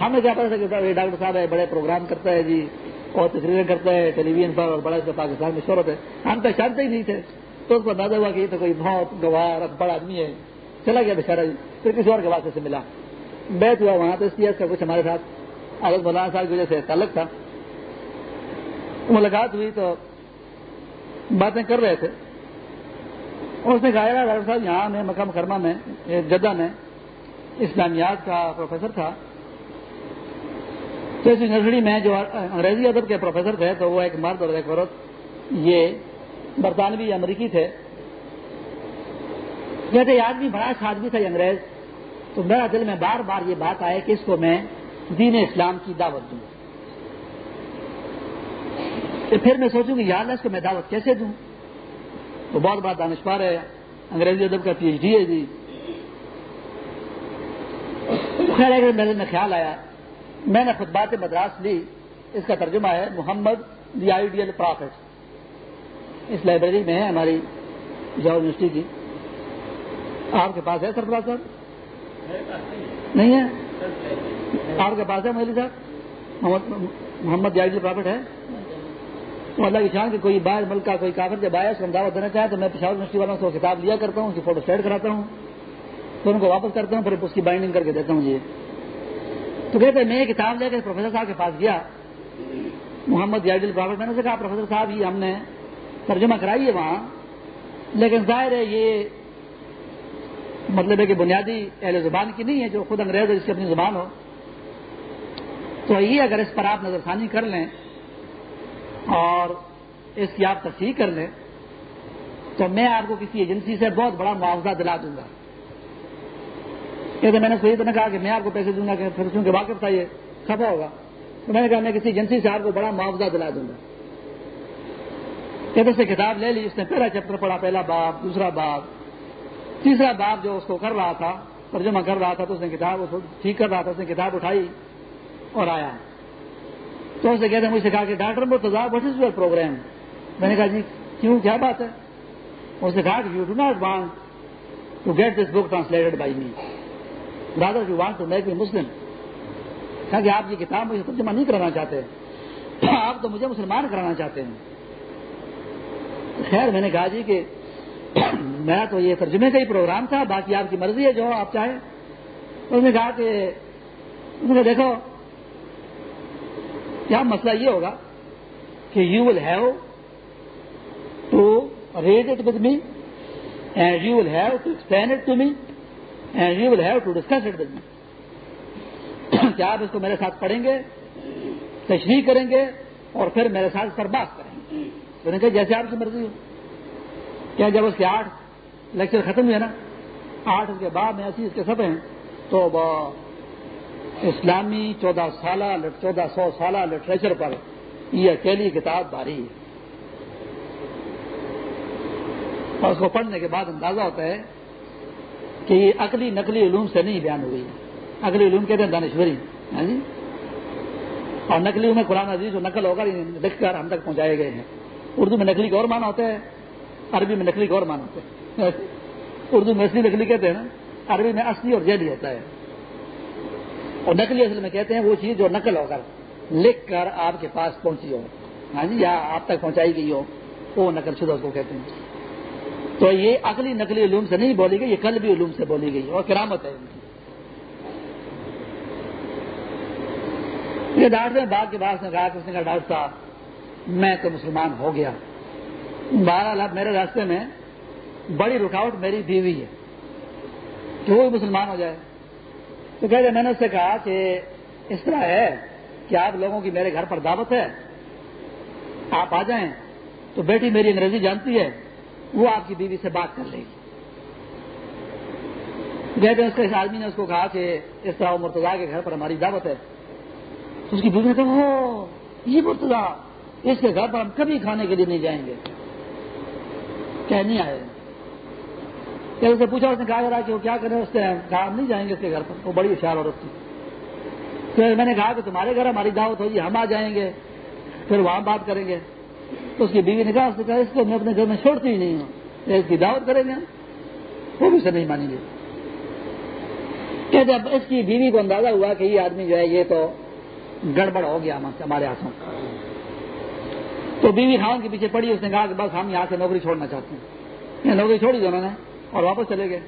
ہمیں کیا پتا کہ ڈاکٹر صاحب ہے، بڑے پروگرام کرتا ہے جی اور تقریریں کرتا ہے، ٹیلی ویژن پر اور بڑا پاکستان میں شہرت ہے۔ ہم پہچانتے ہی نہیں تھے۔ تو اس کو اندازہ ہوا کہ یہ تو کوئی بہت گوار بڑا آدمی ہے۔ چلا گیا بےچارا جی۔ پھر کسی اور کے واسطے سے ملا۔ بیت ہوا وہاں تو اس لیے اس کا کچھ ہمارے ساتھ۔ عالت مولانا صاحب کی وجہ سے تعلق تھا۔ ملاقات ہوئی تو باتیں کر رہے تھے۔ اس نے کہا ڈاکٹر صاحب، یہاں میں مکہ مکرمہ میں جدہ میں اسلامیات کا پروفیسر تھا۔ تو اس یونیورسٹی میں جو انگریزی ادب کے پروفیسر تھے، تو وہ ایک مرد اور ایک عورت، یہ برطانوی امریکی تھے۔ کہتے یہ آدمی بڑا اچھا آدمی تھا، یہ انگریز۔ تو میرا دل میں بار بار یہ بات آئے کہ اس کو میں دین اسلام کی دعوت دوں۔ پھر میں سوچوں کہ یاد ہے اس کو میں دعوت کیسے دوں؟ تو بہت بڑا دانشپار ہے، انگریزی ادب کا پی ایچ ڈی ہے جی۔ خیر اگر میرے میں خیال آیا۔ میں نے خطبات مدراس لی۔ اس کا ترجمہ ہے محمد دی آئیڈیل پرافٹ اس لائبریری میں ہے ہماری یونیورسٹی کی۔ آپ کے پاس ہے سرفراز صاحب نہیں ہے؟ آپ کے پاس ہے مہیلی صاحب؟ محمد جائز پرافٹ ہے؟ تو اللہ کی شان کے کوئی باہر ملک کا کوئی کافر جب آیا اس کو ہم دعوت دینا چاہے تو میں پشاور یونیورسٹی والوں سے کتاب لیا کرتا ہوں، اس کی فوٹو سیٹ کراتا ہوں، پھر ان کو واپس کرتا ہوں، پھر اس کی بائنڈنگ کر کے دیتا ہوں جی۔ تو کہتے میں یہ کتاب لے کے پروفیسر صاحب کے پاس گیا۔ محمد یادل پرافٹ میں نے کہا، پروفیسر صاحب، یہ ہم نے ترجمہ کرائی ہے وہاں۔ لیکن ظاہر ہے، یہ مطلب ہے کہ بنیادی اہل زبان کی نہیں ہے، جو خود انگریز ہے، جس کی اپنی زبان ہو۔ تو یہ اگر اس پر آپ نظر ثانی کر لیں اور اس کی آپ تصحیح کر لیں تو میں آپ کو کسی ایجنسی سے بہت بڑا معاوضہ دلا دوں گا۔ کہتے میں نے صحیح تو نے کہا کہ میں آپ کو پیسے دوں گا کہ پھر چونکہ واقف تھا یہ خفا ہوگا۔ تو میں نے کہا میں کسی ایجنسی سے آپ کو بڑا معاوضہ دلا دوں گا۔ کہتے سے کتاب لے لی، اس نے پہلا چیپٹر پڑھا، پہلا باپ دوسرا باپ تیسرا باپ جو اس کو کر رہا تھا، ترجمہ کر رہا تھا، تو اس نے کتاب ٹھیک کر رہا تھا، اس نے کتاب اٹھائی اور آیا۔ تو اسے کہتے مجھ سے کہا کہ doctor what is your program میں نے کہا جی کیوں؟ کیا بات ہے؟ اس نے کہا کہ you do not want to get this book translated by me rather you want to make me Muslim کہا کہ آپ یہ کتاب مجھے ترجمہ نہیں کرانا چاہتے۔ آپ تو مجھے مسلمان کرانا چاہتے ہیں۔ خیر، میں نے کہا جی کہ میں تو یہ ترجمے کا ہی پروگرام تھا، باقی آپ کی مرضی ہے، جو آپ چاہیں۔ اس نے کہا کہ دیکھو کیا مسئلہ یہ ہوگا کہ you will have to read it with me and you will have to explain it to me and you will have to discuss it with me کیا آپ اس کو میرے ساتھ پڑھیں گے، تشریح کریں گے اور پھر میرے ساتھ اس پر بات کریں گے۔ تو نے کہا، جیسے آپ کی مرضی ہو۔ کیا جب اس کے آٹھ لیکچر ختم ہوئے نا، آٹھ کے بعد میں ایسی اس کے سب ہیں تو اسلامی چودہ سالہ چودہ سو سالہ لٹریچر پر یہ اکیلی کتاب بھاری ہے۔ اور اس کو پڑھنے کے بعد اندازہ ہوتا ہے کہ یہ عقلی نقلی علوم سے نہیں بیان ہوئی۔ عقلی علوم کہتے ہیں دانشوری۔ ہاں جی؟ اور نقلی میں قرآن عزیز جو نقل ہوگا لکھ کر ہم تک پہنچائے گئے ہیں۔ اردو میں نقلی کا اور مانا ہوتا ہے۔ عربی میں نقلی کا اور مانا ہوتا ہے۔ اردو میں اصلی نقلی کہتے ہیں نا؟ عربی میں اصلی اور جیلی ہوتا ہے۔ اور نقلی اصل میں کہتے ہیں وہ چیز جو نقل ہو کر لکھ کر آپ کے پاس پہنچی ہو۔ ہاں جی یا آپ تک پہنچائی گئی ہو، وہ نقل شدہ کو کہتے ہیں۔ تو یہ عقلی نقلی علوم سے نہیں بولی گئی، یہ کل بھی علوم سے بولی گئی اور کرامت ہے ان کی۔ یہ ڈاکٹر نے بعد کے بعد نے کہا کہ اس نے کہا، ڈاکٹر صاحب، میں تو مسلمان ہو گیا۔ بارہ لاکھ میرے راستے میں بڑی رکاوٹ میری بیوی ہے کہ وہ بھی مسلمان ہو جائے۔ تو کہتے میں نے اس سے کہا کہ اس طرح ہے کہ آپ لوگوں کی میرے گھر پر دعوت ہے۔ آپ آ جائیں تو بیٹی میری انگریزی جانتی ہے، وہ آپ کی بیوی سے بات کر لے گی۔ کہتے ہیں اس اس آدمی نے اس کو کہا کہ اس طرح وہ مرتضا کے گھر پر ہماری دعوت ہے۔ تو اس کی بیوی نے کہا وہ، یہ مرتضا اس کے گھر پر ہم کبھی کھانے کے لیے نہیں جائیں گے۔ کہ نہیں آئے۔ پھر اسے پوچھا، اس نے کہا کہ وہ کیا کرے اس سے کہا ہم نہیں جائیں گے اس کے گھر پر۔ وہ بڑی ہوشیار عورت تھی۔ پھر میں نے کہا کہ تمہارے گھر ہماری دعوت ہوگی، ہم آ جائیں گے۔ پھر وہاں بات کریں گے۔ تو اس کی بیوی نے کہا، اس نے کہا، اس کو میں اپنے گھر میں چھوڑتی ہی نہیں ہوں۔ اس کی دعوت کریں گے۔ وہ بھی اسے نہیں مانیں گے۔ کہ جب اس کی بیوی کو اندازہ ہوا کہ یہ آدمی جو ہے، یہ تو گڑبڑ ہو گیا ہمارے ہاتھوں۔ تو بیوی خان کے پیچھے پڑی، اس نے کہا کہ بس ہم یہاں سے نوکری چھوڑنا چاہتے ہیں۔ نوکری چھوڑی دونوں نے۔ اور واپس چلے گئے۔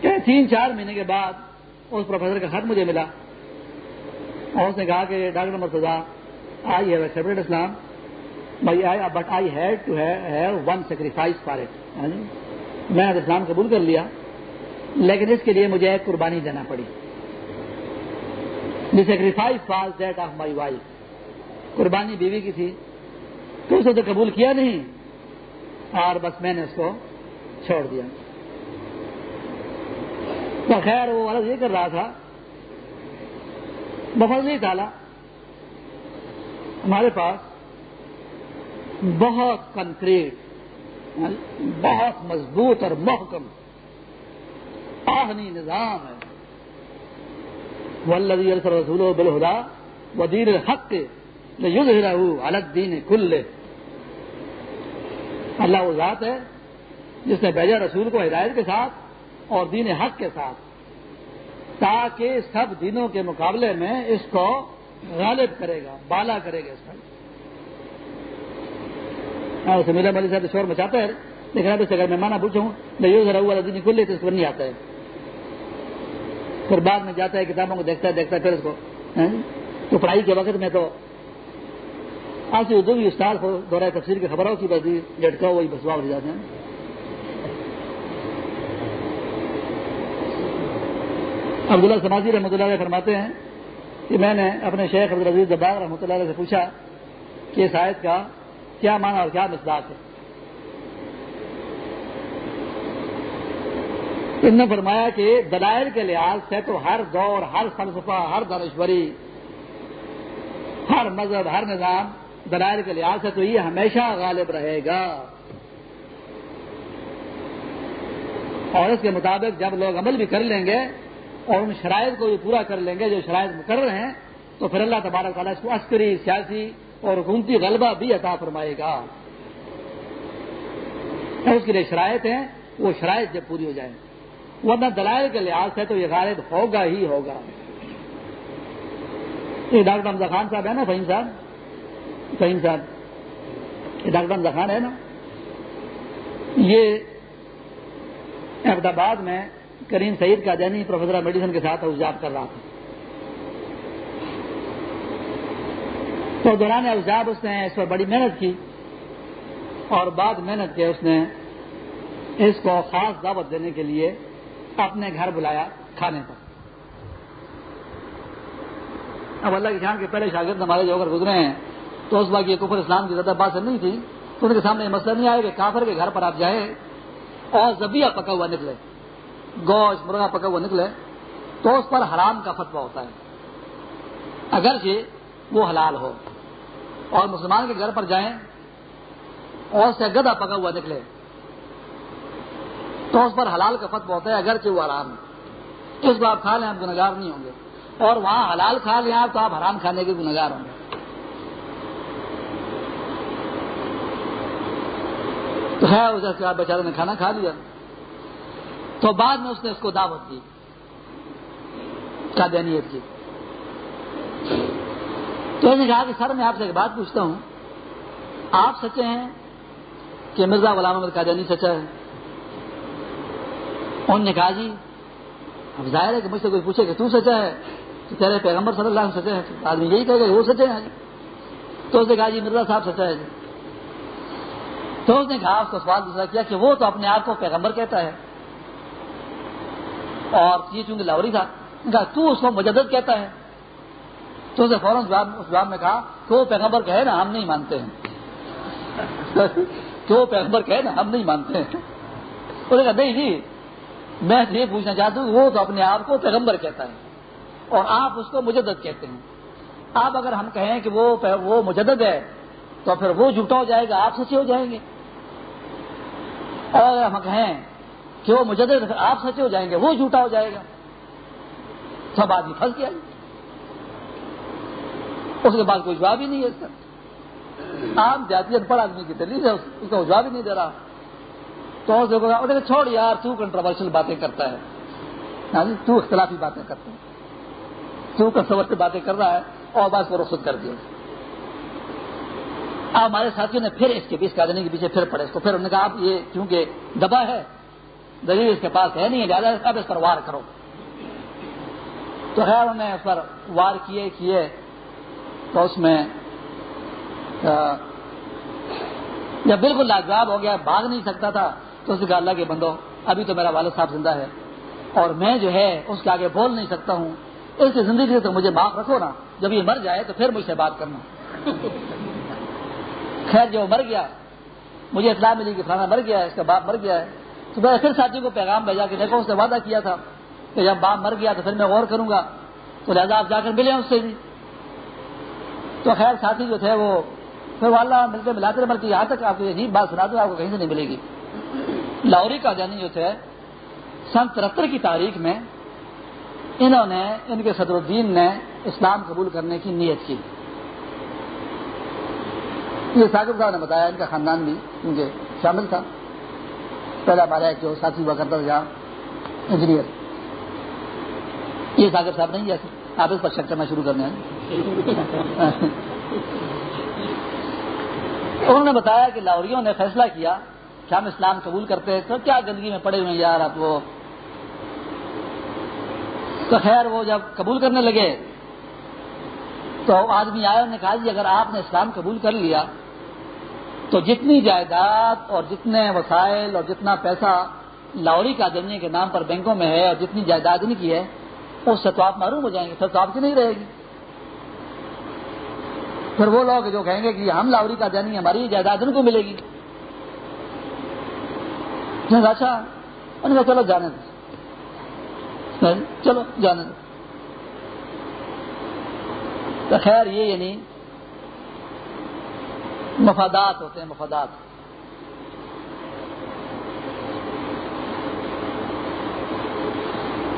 کہ تین چار مہینے کے بعد اس پروفیسر کا خط مجھے ملا اور اس نے کہا کہ doctor Murtaza I have separate Islam but I had to have one sacrifice for it. ہاں جی؟ میں اسلام قبول کر لیا، لیکن اس کے لیے مجھے ایک قربانی دینا پڑی۔ The sacrifice for that of my wife قربانی بیوی کی تھی، تو اسے تو قبول کیا نہیں، اور بس میں نے اس کو چھوڑ دیا۔ تو خیر وہ عرض یہ کر رہا تھا۔ بفض نہیں ڈالا ہمارے پاس بہت کنکریٹ بہت مضبوط اور محکم آہنی نظام ہے۔ ولدی رسول بالہدا ودیر حق یوز الگ دین کل اللہ وہ ذات ہے جس نے بیجا رسول کو ہدایت کے ساتھ۔ اور دین حق کے ساتھ، تاکہ سب دینوں کے مقابلے میں اس کو غالب کرے گا، بالا کرے گا اس کا ہاں، اسے میرا مالی صاحب شور مچاتا ہے لیکن اب اس اگر میں مانا پوچھوں، میں یہ ذرا ہوا دن کھل لیتے اس کو نہیں آتا ہے پھر بعد میں جاتا ہے، کتابوں کو دیکھتا ہے دیکھتا ہے، پھر اس کو ہاں، تو پڑھائی کے وقت میں تو آج سے اردو بھی استاد ہو، دورہ تفصیل کی خبروں کی بس لٹکا وہی بسوا ہو جاتے ہیں۔ عبداللہ سماجی رحمۃ اللہ علیہ فرماتے ہیں کہ میں نے اپنے شیخ عبد العزیز دباغ رحمۃ اللہ علیہ سے پوچھا کہ اس آیت کا کیا معنی اور کیا مصداق ہے؟ انہوں نے فرمایا کہ دلائل کے لحاظ سے تو ہر دور، ہر فلسفہ، ہر دانشوری، ہر مذہب، ہر نظام دلائل کے لحاظ سے تو یہ ہمیشہ غالب رہے گا۔ اور اس کے مطابق جب لوگ عمل بھی کر لیں گے اور ان شرائط کو بھی پورا کر لیں گے، جو شرائط کر رہے ہیں، تو پھر اللہ تبارک تعالیٰ اس کو عسکری، سیاسی اور حکومتی غلبہ بھی عطا فرمائے گا۔ اس کے لیے شرائط ہیں، وہ شرائط جب پوری ہو جائیں۔ ورنہ دلائل کے لحاظ سے تو یہ غالب ہوگا ہی ہوگا۔ یہ ڈاکٹر حمزہ خان صاحب ہے نا، فہیم صاحب؟ فہیم صاحب۔ یہ ڈاکٹر حمزہ خان ہے نا؟ یہ احمد آباد میں کریم سعید کا دینی پروفیسر میڈیسن کے ساتھ اوزاب کر رہا تھا۔ تو دوران اوزاب اس نے اس پر بڑی محنت کی اور بعد محنت کے اس نے اس کو خاص دعوت دینے کے لیے اپنے گھر بلایا کھانے پر۔ اب اللہ کی شان کے پہلے شاگرد ہمارے جو اگر گزرے ہیں، تو اس بات یہ کفر اسلام کی زیادہ بات نہیں تھی۔ تو ان کے سامنے یہ مسئلہ نہیں آئے کہ کافر کے گھر پر آپ جائیں اور زبیہ پکا ہوا نکلے۔ گوشت، مرغا پکا ہوا نکلے تو اس پر حرام کا فتوا ہوتا ہے۔ اگرچہ وہ حلال ہو۔ اور مسلمان کے گھر پر جائیں اور اس سے گدا پکا ہوا نکلے تو اس پر حلال کا فتوا ہوتا ہے، اگرچہ وہ حرام ہے۔ اس کو آپ کھا لیں، آپ گنگار نہیں ہوں گے۔ اور وہاں حلال کھا لیں آپ تو آپ حرام کھانے کے گنگار ہوں گے۔ تو ہے وجہ سے بیچارے نے کھانا کھا لیا۔ تو بعد میں اس نے اس کو دعوت دی۔ قادیانیت کی جی۔ تو نے کہا کہ سر، میں آپ سے ایک بات پوچھتا ہوں۔ آپ سچے ہیں کہ مرزا غلام احمد قادیانی سچا ہے؟ انہوں نے کہا جی اب ظاہر ہے کہ مجھ سے کوئی پوچھے کہ تو سچا ہے؟ تو تیرے پیغمبر صلی اللہ علیہ سچے ہیں۔ آدمی یہی کہے گا وہ سچے ہیں۔ تو اس نے کہا جی مرزا صاحب سچا ہے جی۔ تو اس نے کہا، اس کو سوال دوسرا کیا کہ وہ تو اپنے آپ کو پیغمبر کہتا ہے۔ اور یہ چونکہ لاہوری تھا کہا تو اس کو مجدد کہتا ہے۔ تو اسے فوراً جواب میں کہا کہ وہ پیغمبر کہے نا، ہم نہیں مانتے ہیں۔ کہ وہ پیغمبر کہے نا، ہم نہیں مانتے ہیں۔ اس نے کہا، نہیں جی میں یہ پوچھنا چاہتا ہوں وہ تو اپنے آپ کو پیغمبر کہتا ہے۔ اور آپ اس کو مجدد کہتے ہیں۔ آپ اگر ہم کہیں کہ وہ وہ مجدد ہے، تو پھر وہ جھوٹا ہو جائے گا، آپ سچے ہو جائیں گے۔ اور اگر ہم کہیں کہ وہ مجدد آپ سچے ہو جائیں گے، وہ جھوٹا ہو جائے گا۔ سب آدمی پھنس گیا اس کے بعد کوئی جواب ہی نہیں ہے اس کا۔ عام جاتی ان پڑھ آدمی کی دلیل ہے، اس کا جواب ہی نہیں دے رہا۔ تو چھوڑ یار، تو کنٹروورشل باتیں کرتا ہے۔ ہاں جی، تو اختلافی باتیں کرتا ہے۔ تو کنٹروورشل باتیں کر رہا ہے اور بات کو رخصت کر دیا۔ ہمارے ساتھیوں نے پھر اس کے بیچ کا دینے کے پیچھے پھر پڑے اس کو پھر انہوں نے کہا، آپ یہ کیونکہ دبا ہے دلیل اس کے پاس ہے نہیں ہے زیادہ اب اس پر وار کرو۔ تو خیر، انہوں نے اس پر وار کیے کیے۔ تو اس میں جب بالکل لاجواب ہو گیا، بھاگ نہیں سکتا تھا۔ تو اس نے کہا، اللہ کے بندو، ابھی تو میرا والد صاحب زندہ ہے۔ اور میں جو ہے، اس کے آگے بول نہیں سکتا ہوں۔ اس کی زندگی سے تو مجھے معاف رکھو نا۔ جب یہ مر جائے تو پھر مجھ سے بات کرنا۔ خیر، جو مر گیا، مجھے اطلاع ملی کہ فلانا مر گیا ہے، اس کا باپ مر گیا ہے۔ تو میں پھر ساتھی کو پیغام بھیجا کہ دیکھو اس نے وعدہ کیا تھا کہ جب باپ مر گیا تو پھر میں غور کروں گا تو لہٰذا آپ جا کر ملے اس سے بھی۔ تو خیر ساتھی جو تھے وہ پھر واللہ ملتے ملاتے ملتے یہاں تک آپ کو عجیب بات سنا دوں، آپ کو کہیں سے نہیں ملے گی۔ لاہوری کا جانی جو تھے، سن ترہتر کی تاریخ میں انہوں نے، ان کے صدر الدین نے اسلام قبول کرنے کی نیت کی۔ یہ ثاقب صاحب نے بتایا، ان کا خاندان بھی کیونکہ شامل تھا۔ پہلا ہمارا ایک جو ساتھی ہوا کرتا تھا انجینئر۔ یہ ساگر صاحب نہیں جیسے آپ اس پر شک کرنا شروع کرنے انہوں نے بتایا کہ لاہوریوں نے فیصلہ کیا کہ ہم اسلام قبول کرتے ہیں تو کیا گندگی میں پڑے ہوئے ہیں یار اب وہ؟ تو خیر وہ جب قبول کرنے لگے تو آدمی آئے انہوں نے کہا جی اگر آپ نے اسلام قبول کر لیا تو جتنی جائیداد اور جتنے وسائل اور جتنا پیسہ لاہوری کا جنگے کے نام پر بینکوں میں ہے اور جتنی جائیداد ان کی ہے، اس سے تو آپ معروم ہو جائیں گے پھر تو آپ کی نہیں رہے گی۔ پھر وہ لوگ جو کہیں گے کہ ہم لاہوری کا جانی ہماری جائیداد ان کو ملے گی۔ اچھا انہوں نے چلو جانے چلو جانے خیر یہ یعنی مفادات ہوتے ہیں، مفادات۔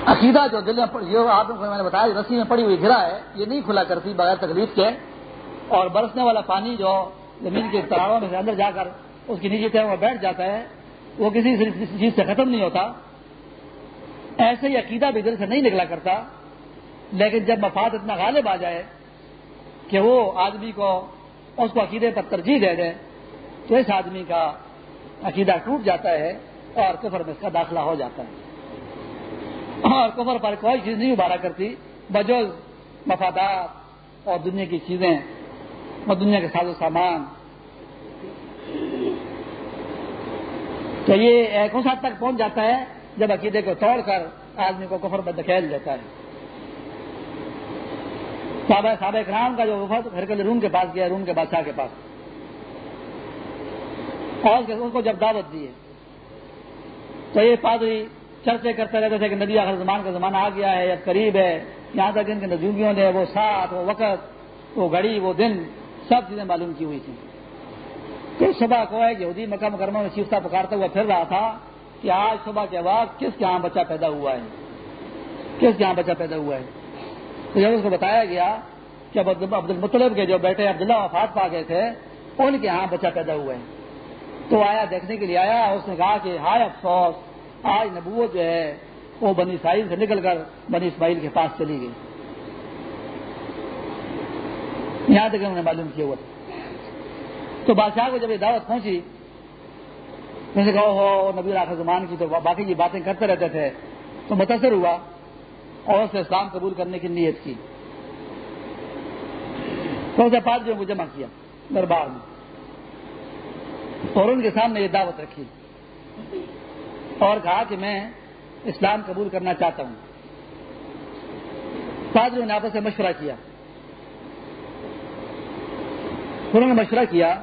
عقیدہ جو دل میں یہ آپ کو میں نے بتایا رسی میں پڑی ہوئی گرا ہے، یہ نہیں کھلا کرتی بغیر تکلیف کے۔ اور برسنے والا پانی جو زمین کے تالابوں میں سے اندر جا کر اس کی نیچے طرح بیٹھ جاتا ہے، وہ کسی چیز سے ختم نہیں ہوتا۔ ایسے ہی عقیدہ بھی دل سے نہیں نکلا کرتا، لیکن جب مفاد اتنا غالب آ جائے کہ وہ آدمی کو اس کو عقیدے پر ترجیح دے دے تو اس آدمی کا عقیدہ ٹوٹ جاتا ہے اور کفر میں اس کا داخلہ ہو جاتا ہے۔ اور کفر پر کوئی چیز نہیں ابھارا کرتی بجوز مفادات اور دنیا کی چیزیں، اور دنیا کے ساز و سامان۔ تو یہ ایک اس حد تک پہنچ جاتا ہے جب عقیدے کو توڑ کر آدمی کو کفر میں دکھیل دیتا ہے۔ صحابہ صحابہ اکرام کا جو وفد ہرکل روم کے پاس گیا، روم کے بادشاہ کے پاس۔ اور اس کو جب دعوت دی ہے، تو یہ پادری چرچے کرتے رہتے تھے کہ ندی آخر زمان کا زمانہ آ گیا ہے، یا قریب ہے، یہاں تک ان کے نجومیوں نے وہ ساتھ، وہ وقت، وہ گھڑی، وہ دن، سب چیزیں معلوم کی ہوئی تھی کہ صبح کو ہے یہودی مکہ مکرمہ میں شیفتہ پکارتا ہوا پھر رہا تھا کہ آج صبح کے بعد کس کے یہاں بچہ پیدا ہوا ہے؟ کس کے یہاں بچہ پیدا ہوا ہے؟ تو جب اس کو بتایا گیا کہ عبد المطلب کے جو بیٹے عبداللہ وفات پا گئے تھے، ان کے یہاں بچہ پیدا ہوا ہے تو آیا دیکھنے کے لیے آیا، اس نے کہا کہ ہائے افسوس، آج نبوت جو ہے، وہ بنی اسماعیل سے نکل کر بنی اسماعیل کے پاس چلی گئی۔ یہاں تک انہوں نے معلوم کیا ہوا تو بادشاہ کو جب یہ دعوت پہنچی جیسے کہو ہو نبی آخر زمان کی تو باقی یہ باتیں کرتے رہتے تھے۔ تو متاثر ہوا۔ اور اسے اسلام قبول کرنے کی نیت کی۔ تو اسے پادریوں کو جمع کیا دربار میں۔ اور ان کے سامنے یہ دعوت رکھی۔ اور کہا کہ میں اسلام قبول کرنا چاہتا ہوں۔ پادریوں نے آپس سے مشورہ کیا۔ انہوں نے مشورہ کیا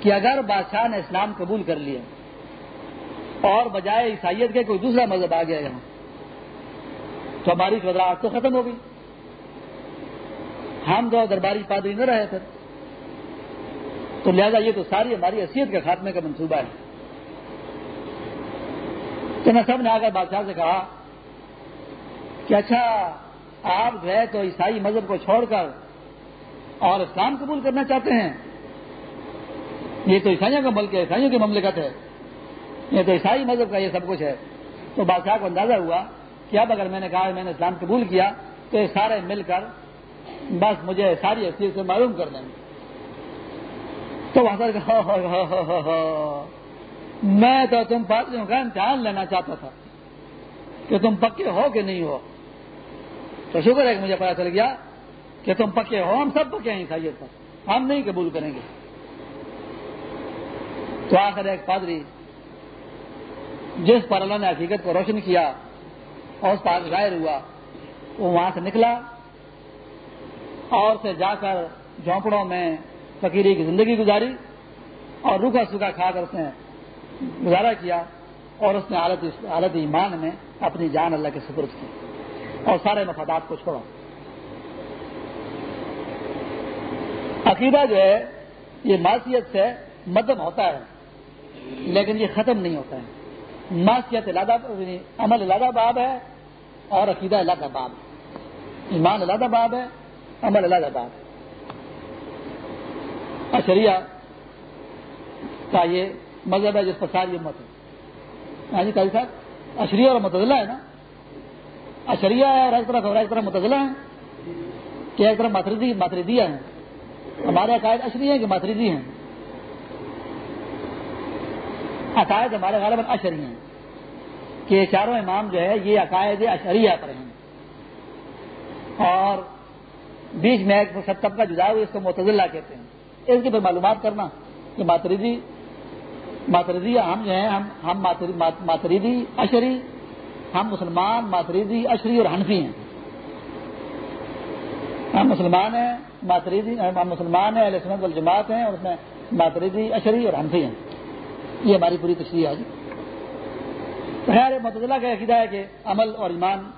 کہ اگر بادشاہ نے اسلام قبول کر لیا اور بجائے عیسائیت کے کوئی دوسرا مذہب آ گیا یہاں تو ہماری گھبراہٹ تو ختم ہو گئی۔ ہم تو درباری پادری نہ رہے تھے۔ تو لہذا یہ تو ساری ہماری حیثیت کے خاتمے کا منصوبہ ہے۔ تو میں سب نے آ کر بادشاہ سے کہا کہ اچھا آپ جو ہے تو عیسائی مذہب کو چھوڑ کر اور اسلام قبول کرنا چاہتے ہیں۔ یہ تو عیسائیوں کا ملک ہے، عیسائیوں کی مملکت ہے۔ یہ تو عیسائی مذہب کا یہ سب کچھ ہے۔ تو بادشاہ کو اندازہ ہوا کہ اب اگر میں نے کہا میں نے اسلام قبول کیا تو یہ سارے مل کر بس مجھے ساری حیثیت سے معلوم کر دیں گے۔ تو وہاں سے ہاں، ہاں، ہاں، میں تو تم پادریوں کا امتحان لینا چاہتا تھا کہ تم پکے ہو کہ نہیں ہو۔ تو شکر ہے کہ مجھے پتا چل گیا کہ تم پکے ہو، ہم سب پکے ہیں عیسائیت پر۔ ہم نہیں قبول کریں گے۔ تو آخر ایک پادری، جس پر اللہ نے حقیقت کو روشن کیا اور اس پر غائر ہوا، وہ وہاں سے نکلا اور سے جا کر جھونپڑوں میں فقیری کی زندگی گزاری اور روکھا سوکھا کھا کر اس نے گزارا کیا اور اس نے حالت حالت ایمان میں اپنی جان اللہ کے سپرد کی اور سارے مفادات کو چھوڑا۔ عقیدہ جو ہے، یہ معاشیت سے مدم ہوتا ہے، لیکن یہ ختم نہیں ہوتا ہے۔ معاشیت یعنی عمل علادہ باب ہے اور عقیدہ علادہ باب ہے۔ ایمان علادہ باب ہے، عمل علادہ باب اشریہ کا یہ مذہب ہے جس پر ساری امت ہے۔ ہاں جی صاحب؟ اشریہ اور متضلہ ہے نا؟ اشریہ ہے اور ایک طرف اور ایک طرف متضلہ ہے کہ ایک طرف ماتردی ماتردیا ہیں۔ ہمارے عقائد اشری ہیں کہ ماتردی ہیں۔ عقائد ہمارے غالباً اشری ہیں۔ کہ چاروں امام جو ہے یہ عقائد اشریہ پر ہیں۔ اور بیچ میں ایک سب کا جدا ہوئی اس کو متضلہ کہتے ہیں۔ اس کی پھر معلومات کرنا کہ ماتریدی ماتریدی ہم جو ہیں، ہم ہم ماتریدی اشری ہم مسلمان ماتریدی اشری اور حنفی ہیں۔ ہم مسلمان ہیں، ماتریدی، ہم مسلمان ہیں سنت والجماعت ہیں اور اس میں ماتریدی اشری اور حنفی ہیں۔ یہ ہماری پوری تشریح ہے۔ جی خیر متضلہ کا عقیدہ ہے کہ عمل اور ایمان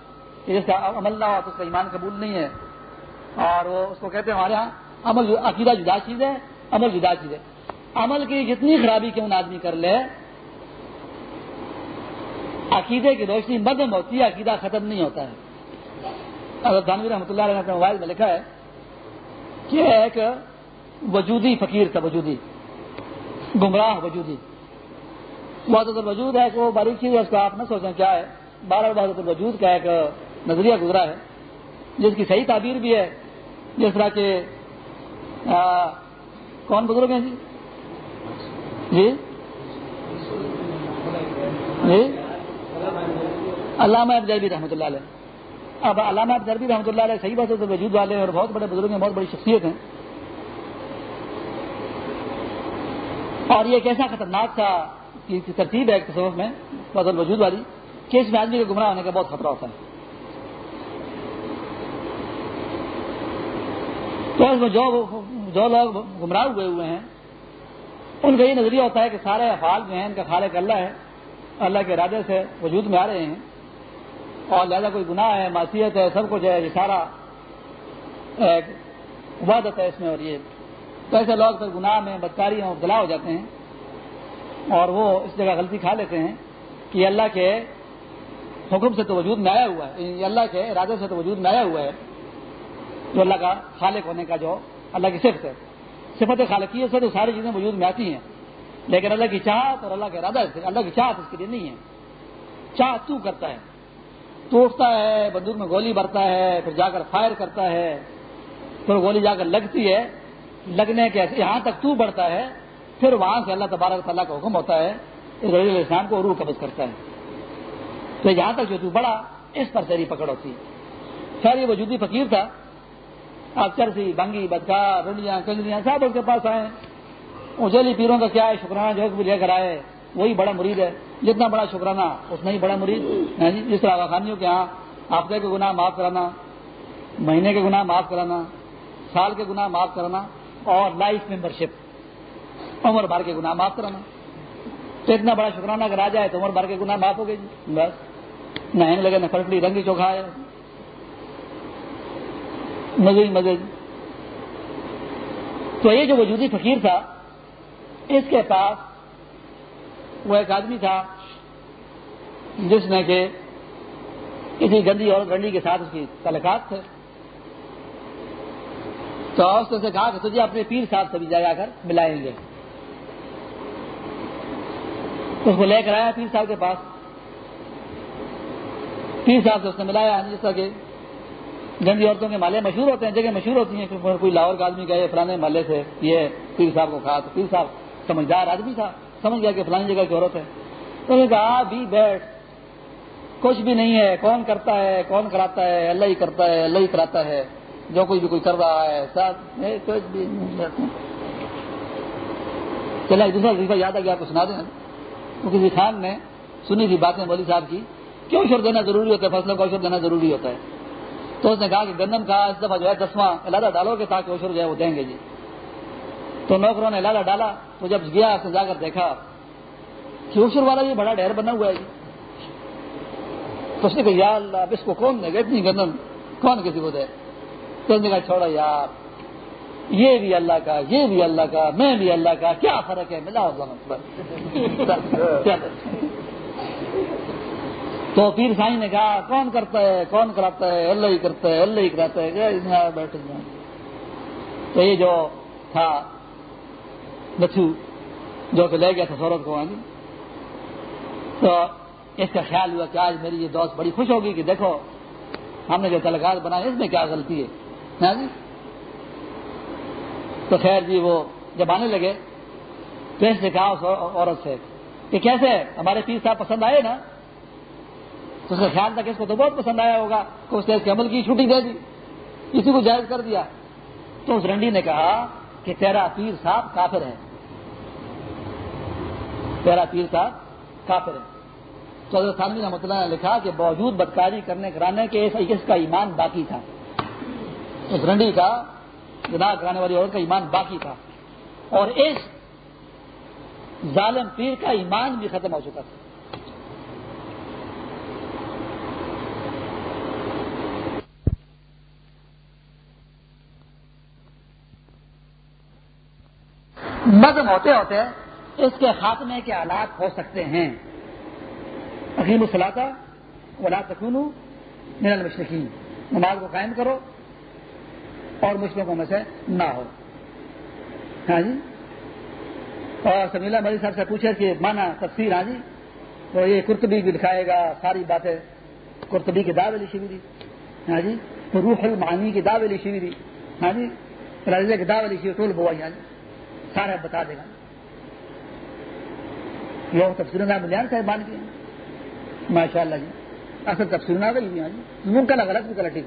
جس کا عمل نہ ہو تو اس کا ایمان قبول نہیں ہے۔ اور وہ اس کو کہتے ہیں ہمارے یہاں عمل عقیدہ جدا چیز ہے، عمل جدا چیز ہے۔ عمل کی جتنی خرابی کیوں آدمی کر لے، عقیدے کی روشنی مدم ہوتی ہے، عقیدہ ختم نہیں ہوتا ہے۔ اگر دانوی رحمۃ اللہ علیہ موبائل میں لکھا ہے کہ ایک وجودی فقیر تھا، وجودی، گمراہ وجودی۔ بہت وجود ہے کہ وہ باریک چیز ہے، اس کو آپ نہ سوچیں کیا ہے۔ بارہ بہت وجود کا ایک نظریہ گزرا ہے، جس کی صحیح تعبیر بھی ہے۔ جس طرح کے کون بزرگ ہیں جی؟ جی؟ جی؟ علامہ ابجربی رحمۃ اللہ علیہ۔ اب علامہ ابجربی رحمۃ اللہ علیہ صحیح بات ہے وجود والے اور بہت بڑے بزرگ ہیں، بہت بڑی شخصیت ہیں۔ اور یہ کیسا خطرناک تھا ترتیب ہے تصوف میں فضل وجود والی، کہ اس میں آدمی کے گمراہ ہونے کا بہت خطرہ ہوتا ہے۔ تو اس میں جو جو لوگ گمراہ ہوئے ہوئے ہیں، ان کا یہ نظریہ ہوتا ہے کہ سارے افعال جو ہیں، ان کا خالق اللہ ہے، اللہ کے ارادے سے وجود میں آ رہے ہیں، اور لہذا کوئی گناہ ہے، معصیت ہے، سب کچھ ہے، یہ سارا ایک عبادت ہے اس میں اور یہ۔ تو ایسے لوگ پھر گناہ میں بدکاری میں مبتلا ہو جاتے ہیں۔ اور وہ اس جگہ غلطی کھا لیتے ہیں کہ اللہ کے حکم سے تو وجود میں آیا ہوا ہے اللہ کے ارادے سے تو وجود میں آیا ہوا ہے، جو اللہ کا خالق ہونے کا جو اللہ کی صفت ہے۔ صفت خالقیت سے تو ساری چیزیں وجود میں آتی ہیں۔ لیکن اللہ کی چاہت اور اللہ کا ارادہ اللہ کی چاہت اس کے لیے نہیں ہے۔ چاہت تو کرتا ہے۔ تو اٹھتا ہے بندوق میں گولی بھرتا ہے، پھر جا کر فائر کرتا ہے۔ پھر گولی جا کر لگتی ہے۔ لگنے کے یہاں تک تو بڑھتا ہے۔ پھر وہاں سے اللہ تبارک تعالیٰ کا حکم ہوتا ہے رضی اسلام کو روح قبض کرتا ہے۔ تو یہاں تک جو تو بڑا اس پر تیری پکڑ ہوتی۔ ہے خیر، یہ وجودی فقیر تھا۔ آپ چرسی، بنگی بدکا رنڈیاں، کنجریاں سب اس کے پاس آئے۔ اجلی پیروں کا کیا ہے، شکرانہ جو بھی لے کر آئے۔ وہی بڑا مرید ہے۔ جتنا بڑا شکرانہ اتنا ہی بڑا مرید۔ ہاں جی، جس طرح خانیوں کے یہاں ہفتے کے گناہ معاف کرانا، مہینے کے گناہ معاف کرانا، سال کے گناہ معاف کرانا اور لائف ممبرشپ۔ عمر بھر کے گناہ معاف کرانا۔ تو اتنا بڑا شکرانہ اگر آ جائے تو عمر بھر کے گناہ معاف ہو گئے جی۔ بس۔ نہ لگے، نہ فرٹلی رنگی چوکھا ہے۔ مزے مزے جی۔ تو یہ جو وجودی فقیر تھا، اس کے پاس وہ ایک آدمی تھا، جس میں کہ کسی گندی اور گنڈی کے ساتھ اس کی تعلقات تھے۔ تو اس نے کہا کہ تجھے اپنے پیر صاحب سے بھی جا کر، ملائیں گے۔ اس کو لے کر آیا پیر صاحب کے پاس۔ پیر صاحب سے اس نے ملایا یعنی جس طرح کے گندی عورتوں کے مالے مشہور ہوتے ہیں جگہ مشہور ہوتی ہیں کوئی لاہور کا آدمی گئے فلانے محلے سے، یہ پیر صاحب کو کھا تو پیر صاحب سمجھدار آدمی تھا، سمجھ گیا کہ فلانی جگہ کی عورت ہے۔ تو نے کہا بھی بیٹھ۔ کچھ بھی نہیں ہے، کون کرتا ہے، کون کراتا ہے؟ اللہ ہی کرتا ہے، اللہ ہی کراتا ہے۔ جو کوئی بھی کوئی کر رہا ہے چلا دوسرا یاد آ گیا، آپ کو سنا دیں۔ کسی خان نے سنی تھی باتیں مولی صاحب کی، کیوں شر دینا ضروری ہوتا ہے؟ فصلوں کا اشر دینا ضروری ہوتا ہے۔ تو اس نے کہا کہ گندم کا اس دفعہ جو ہے دسواں علادہ ڈالو گے تاکہ اشر جو ہے وہ دیں گے جی۔ تو نوکروں نے علادہ ڈالا، تو جب گیا، اس نے جا کر دیکھا کہ اشر والا یہ بڑا ڈھیر بنا ہوا ہے جی۔ تو اس نے کہا، یا اللہ، اب اس کو کون دے گا؟ اتنی گندم، کون کسی کو دے؟ تو اس نے کہا چھوڑا یار یہ بھی اللہ کا، یہ بھی اللہ کا، میں بھی اللہ کا، کیا فرق ہے؟ ملا تو پیر سائی نے کہا، کون کرتا ہے؟ کون کراتا ہے؟ اللہ ہی کرتا ہے، اللہ ہی کراتا ہے۔ بیٹھ جائیں تو یہ جو تھا لچھو جو کہ لے گیا تھا سورت کو آگے۔ تو اس کا خیال ہوا کہ آج میری یہ دوست بڑی خوش ہوگی کہ دیکھو، ہم نے جو تعلقات بنائے اس میں کیا غلطی ہے؟ ہاں جی؟ تو خیر جی وہ جب آنے لگے تو اس نے کہا اس عورت سے کہ کیسے ہمارے پیر صاحب پسند آئے نا؟ تو اس کا خیال تھا کہ اس کو تو بہت پسند آیا ہوگا کہ اس نے اس کے عمل کی چھٹی دے دی کسی کو جائز کر دیا۔ تو اس رنڈی نے کہا کہ تیرا پیر صاحب کافر ہے۔ تیرا پیر صاحب کافر ہے۔ تو حضرت خانوی رحمۃ اللہ نے لکھا کہ باوجود بدکاری کرنے کرانے کے اس کا ایمان باقی تھا۔ اس رنڈی کا گناہ کرانے والی عورت کا ایمان باقی تھا۔ اور اس ظالم پیر کا ایمان بھی ختم ہو چکا تھا۔ مدم ہوتے ہوتے اس کے خاتمے کے آلات ہو سکتے ہیں۔ عقیم الصلاطہ ولا تکون من المشرقین نماز کو قائم کرو۔ اور مشرقوں میں سے نہ ہو۔ ہاں جی؟ اور سمیلا مری صاحب سے پوچھے کہ مانا تفسیر ہاں جی؟ تو یہ کرتبی بھی دکھائے گا، ساری باتیں۔ کرتبی کی دعوی لکھی ہوئی تھی۔ ہاں جی؟ روح المعانی کی دعوی لکھی ہوئی تھی۔ ہاں جی؟ راجے کی دعوی لکھی ٹول بوائی ہاں جی؟ سارا بتا دے گا۔ یہ تفصیل ملیان صاحب مان کے ماشاء اللہ جی اصل تفصیل نہ گئی ہاں جی؟ منہ کلا غلط بھی کلا ٹھیک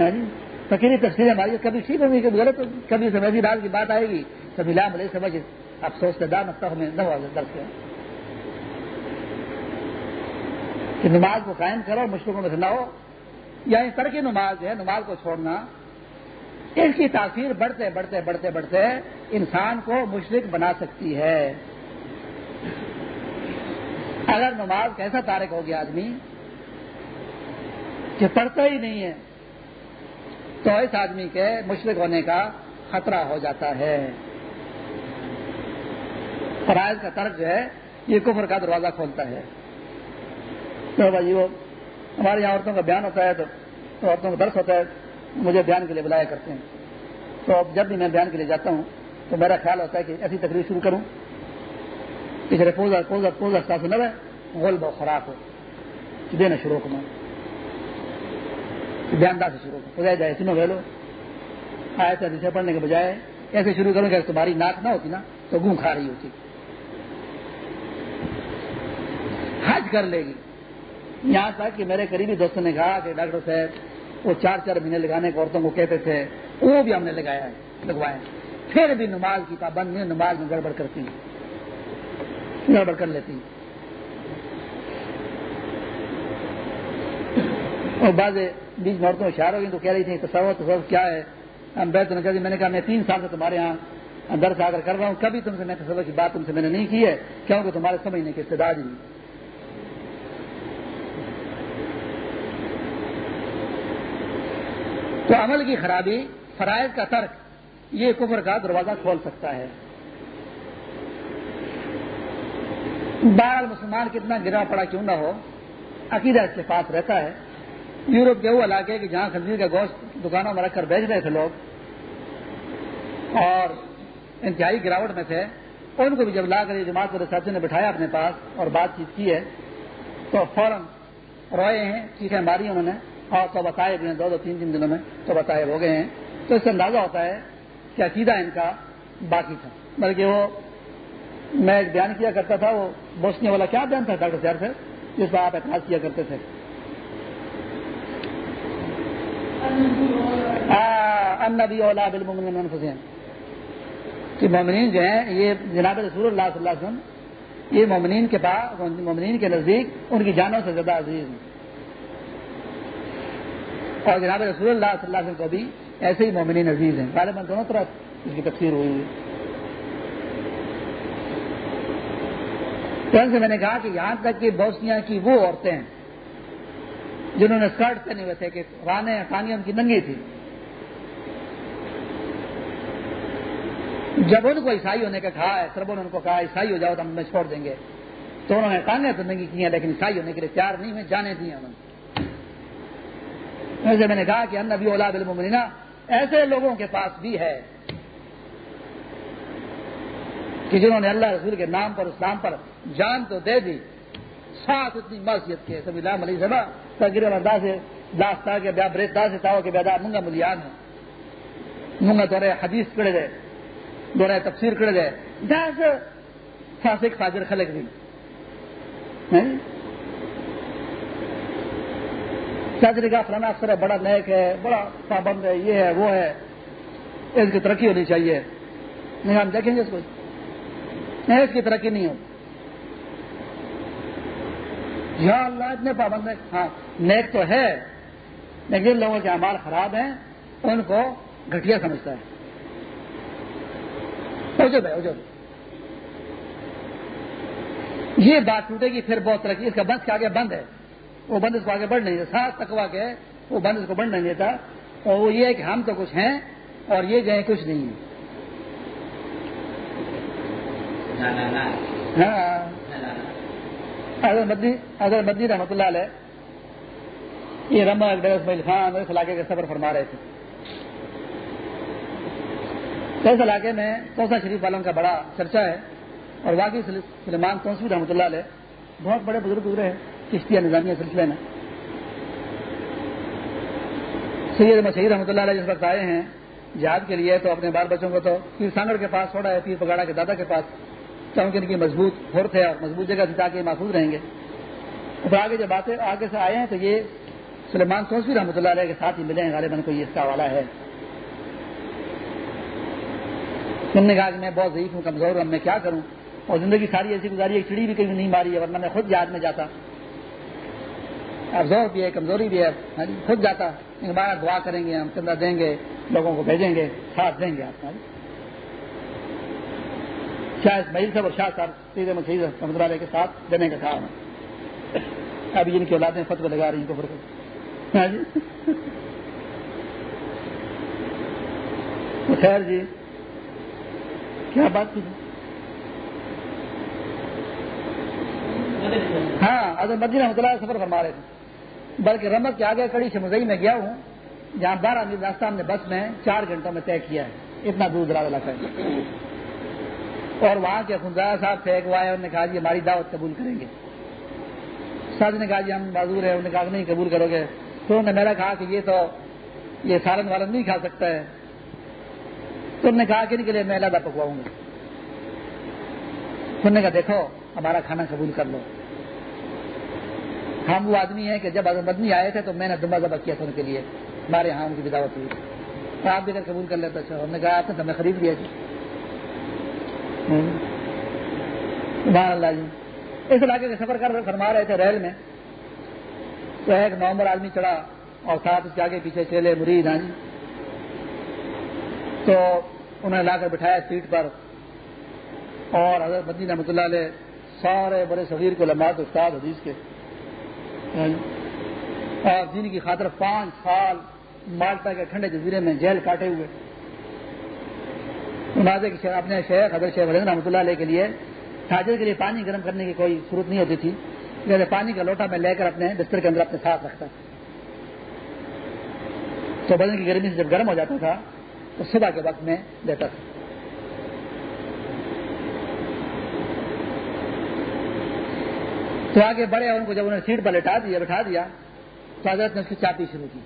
ہاں جی؟ فکری تفصیل ہماری کبھی ٹھیک ہوگی کبھی غلط ہوگی کبھی سمجھی رات کی بات آئے گی، کبھی لام علیہ سمجھ، افسوس سے دان افسوس میں نہ ہوا کہ نماز کو قائم کرو مشکلوں میں سے نہ ہو یا اس طرح کی یعنی نماز ہے، نماز کو چھوڑنا، اس کی تاثیر بڑھتے بڑھتے بڑھتے بڑھتے انسان کو مشرق بنا سکتی ہے۔ اگر نماز کیسا تارک ہو گیا آدمی کہ پڑھتا ہی نہیں ہے تو اس آدمی کے مشرق ہونے کا خطرہ ہو جاتا ہے۔ فرائض کا ترک جو ہے، یہ کفر کا دروازہ کھولتا ہے۔ تو بھائی وہ ہمارے یہاں عورتوں کا بیان ہوتا ہے تو عورتوں کا درس ہوتا ہے، مجھے بیان کے لیے بلایا کرتے ہیں۔ تو اب جب بھی میں بیان کے لیے جاتا ہوں، تو میرا خیال ہوتا ہے کہ ایسی تقریر شروع کروں۔ پچھلے پوزا پوزا پوزا کا سنر ہے غول بہت خراب ہو۔ جی دینا شروع کروں۔ بیان دار سے شروع خدا جائے سنو لو آئے تھے پڑھنے کے بجائے ایسے شروع کروں کہ تمہاری ناک نہ ہوتی نا، تو گوں کھا رہی ہوتی۔ حج کر لے گی۔ یہاں تک کہ میرے قریبی دوستوں نے کہا کہ ڈاکٹر صاحب، وہ چار چار مہینے لگانے کے عورتوں کو کہتے تھے، وہ بھی ہم نے لگایا ہے، لگوائے۔ پھر بھی نماز کی پابندی نماز میں گڑبڑ کرتی گڑبڑ کر لیتی اور بعض بیچ میں عورتوں اشار ہو گئی تو کہہ رہی تھی تصور تصور کیا ہے؟ ہم بیت نے کہا میں نے کہا میں تین سال سے تمہارے یہاں درس آ کر کر رہا ہوں، کبھی تم سے میں تصور کی بات تم سے میں نے نہیں کی ہے کیونکہ تمہارے سمجھنے کی استداد نہیں۔ تو عمل کی خرابی، فرائض کا ترک، یہ کفر کا دروازہ کھول سکتا ہے۔ بال مسلمان کتنا گرا پڑا کیوں نہ ہو، عقیدہ اس کے پاس رہتا ہے۔ یورپ کے وہ علاقے کہ جہاں خنزیر کا گوشت دکانوں میں رکھ کر بیچ رہے تھے لوگ، اور انتہائی گراوٹ میں تھے۔ ان کو بھی جب لا کر جماعت کے ریسرچ نے بٹھایا اپنے پاس اور بات چیت کی ہے، تو فوراً روئے ہیں ٹھیک ہے ماری انہوں نے، اور تو بتائے دو دو تین تین دنوں میں تو بتائے ہو گئے ہیں۔ تو اس سے اندازہ ہوتا ہے کہ عقیدہ ان کا باقی تھا۔ بلکہ وہ میں ایک بیان کیا کرتا تھا، وہ بوسنے والا کیا بیان تھا ڈاکٹر سیار سے جس پر آپ اعتراض کیا کرتے تھے۔ نبی اولا بالمن کہ مومنین جو ہیں، یہ جناب رسول اللہ صلی اللہ علیہ وسلم، یہ مومنین کے پاس مومنین کے نزدیک ان کی جانوں سے زیادہ عزیز ہیں. اور جناب رسول اللہ صلی اللہ علیہ وسلم کو بھی ایسے ہی مومنین عزیز ہیں. غالباً دونوں طرف اس کی تفسیر ہوئی ہوئی تو سے میں نے کہا کہ یہاں تک کہ بوسنیا کی وہ عورتیں ہیں جنہوں نے اسکرٹ پہنے ہوئے تھے کہ رانے کانی ان کی ننگی تھی۔ جب ان کو عیسائی ہونے کا کہا ہے، سربوں نے ان کو کہا، عیسائی ہو جاؤ تو ہم میں چھوڑ دیں گے۔ تو انہوں نے ٹانگیں تو ننگی کی ہیں لیکن عیسائی ہونے کے لیے تیار نہیں میں جانے دی انہوں نے میں نے کہا کہ ان نبی اولاد المنینا ایسے لوگوں کے پاس بھی ہے کہ جنہوں نے اللہ رسول کے نام پر، اسلام پر جان تو دے دی ساتھ اتنی معصیت کے سبھی لام علی سبا تاکہ دا سے داستا کے بیا بریت دا سے تاؤ کے بیا منگا ملیان ہے۔ منگا دورے حدیث کڑے دے، دورے تفسیر کڑے دے۔ دا سے فاسق فاجر خلق دی۔ چادری کا فلانا افسر ہے، بڑا نیک ہے، بڑا پابند ہے، یہ ہے، وہ ہے۔ اس کی ترقی ہونی چاہیے۔ نہیں، ہم دیکھیں گے اس کو۔ نہیں، اس کی ترقی نہیں ہوتی یہاں اللہ اتنے پابند ہے ہاں نیک تو ہے لیکن جن لوگوں کے امال خراب ہیں ان کو گٹیا سمجھتا ہے۔ یہ بات ٹوٹے گی پھر بہت ترقی اس کا بند کے آگے بند ہے۔ وہ بند اس کو آگے بڑھ نہیں دیتا سات تکوا کے وہ بند اس کو بڑھ نہیں دیتا۔ اور وہ یہ ہے کہ ہم تو کچھ ہیں اور یہ جو ہے کچھ نہیں ہے۔ ہاں۔ اگر مدی اگر رحمۃ اللہ علیہ یہ رما اسماعیل خان اس علاقے کا سفر فرما رہے تھے۔ اس علاقے میں کوسا شریف والوں کا بڑا چرچا ہے اور واقعی سلیمان تونسوی رحمۃ اللہ علیہ بہت بڑے بزرگ گزرے ہیں کشتیہ نظامیہ سلسلے میں۔ سید مشہور رحمۃ اللہ علیہ جس وقت آئے ہیں جہاد کے لیے تو اپنے بال بچوں کو تو پیر سانگڑ کے پاس چھوڑا ہے، پیر پگاڑا کے دادا کے پاس۔ کیونکہ ان کی مضبوط ہو ہے اور مضبوط جگہ سے تاکہ محفوظ رہیں گے۔ پھر آگے جب باتیں آگے سے آئے ہیں تو یہ سلیمان سوسوی رحمۃ اللہ علیہ کے ساتھ ہی ملے ہیں، غالباً کو یہ اس کا حوالہ ہے۔ انہوں نے کہا کہ میں بہت ضعیف ہوں، کمزور ہوں میں کیا کروں؟ اور زندگی ساری ایسی گزاری، ایک چڑی بھی کہیں نہیں ماری ہے ورنہ میں خود یاد میں جاتا۔ افزور بھی ہے، کمزوری بھی ہے ہاں جی، خود جاتا۔ ہمارا دعا کریں گے، ہم چندہ دیں گے، لوگوں کو بھیجیں گے، ساتھ دیں گے آپ ہاں جی۔ شاہ اسماعیل صاحب اور شاہ صاحب سیدھے مسیح سمندر والے کے ساتھ دینے کا کام ہے۔ ابھی جن کی اولادیں فتو لگا رہی ہیں کفر کو۔ ہاں جی؟ خیر جی کیا بات کی ہاں اگر مدینہ رحمۃ اللہ سفر فرما رہے تھے۔ بلکہ رمت کے آگے کڑی سے مزئی میں گیا ہوں، جہاں بارہ آدمی راستہ ہم نے بس میں چار گھنٹوں میں طے کیا ہے۔ اتنا دور دراز علاقہ ہے۔ اور وہاں کے خنزا صاحب تھے، ایک وائے انہوں نے کہا جی ہماری دعوت قبول کریں گے۔ سر نے کہا جی ہم معذور ہیں، انہوں نے کہا کہ نہیں قبول کرو گے۔ تو انہوں نے میرا کہا کہ یہ تو یہ سالن والن نہیں کھا سکتا ہے۔ تو انہوں نے کہا کہ ان کے لیے میں علیحدہ پکواؤں گا۔ سننے کا دیکھو، ہمارا کھانا قبول کر لو۔ ہم وہ آدمی ہیں کہ جب بدنی آئے تھے تو میں نے دمبا ذبح کیا تھا ان کے لیے۔ ہمارے یہاں ان کی دعوت ہوئی۔ آپ بھی اگر قبول کر لیتے اچھا۔ ہم نے کہا آپ نے تو خرید لیا جی۔ اللہ جی۔ اس علاقے کا سفر کر فرما رہے تھے ریل میں۔ تو ایک نومبر آدمی چڑھا اور ساتھ اس کے آگے پیچھے چلے مرید ہاں جی۔ تو انہوں نے لا کر بٹھایا سیٹ پر۔ اور حضرت مدین رحمۃ اللہ علیہ سارے بڑے صغیر کو لمبات استاد حدیث کے۔ ہاں جی۔ اور جن کی خاطر پانچ سال مالٹا کے ٹھنڈے جزیرے میں جیل کاٹے ہوئے۔ اپنے شیخ حضرت شیخ ولیند رحمۃ اللہ علیہ کے لیے تاجر کے لیے پانی گرم کرنے کی کوئی ضرورت نہیں ہوتی تھی۔ جیسے پانی کا لوٹا میں لے کر اپنے بستر کے اندر اپنے ساتھ رکھتا۔ تو بدن کی گرمی سے جب گرم ہو جاتا تھا، تو صبح کے وقت میں دیتا تھا۔ تو آگے بڑے ان کو جب انہوں نے سیٹ پر لٹا دیا، بٹھا دیا، تو حضرت نے اس کی چاپی شروع کی۔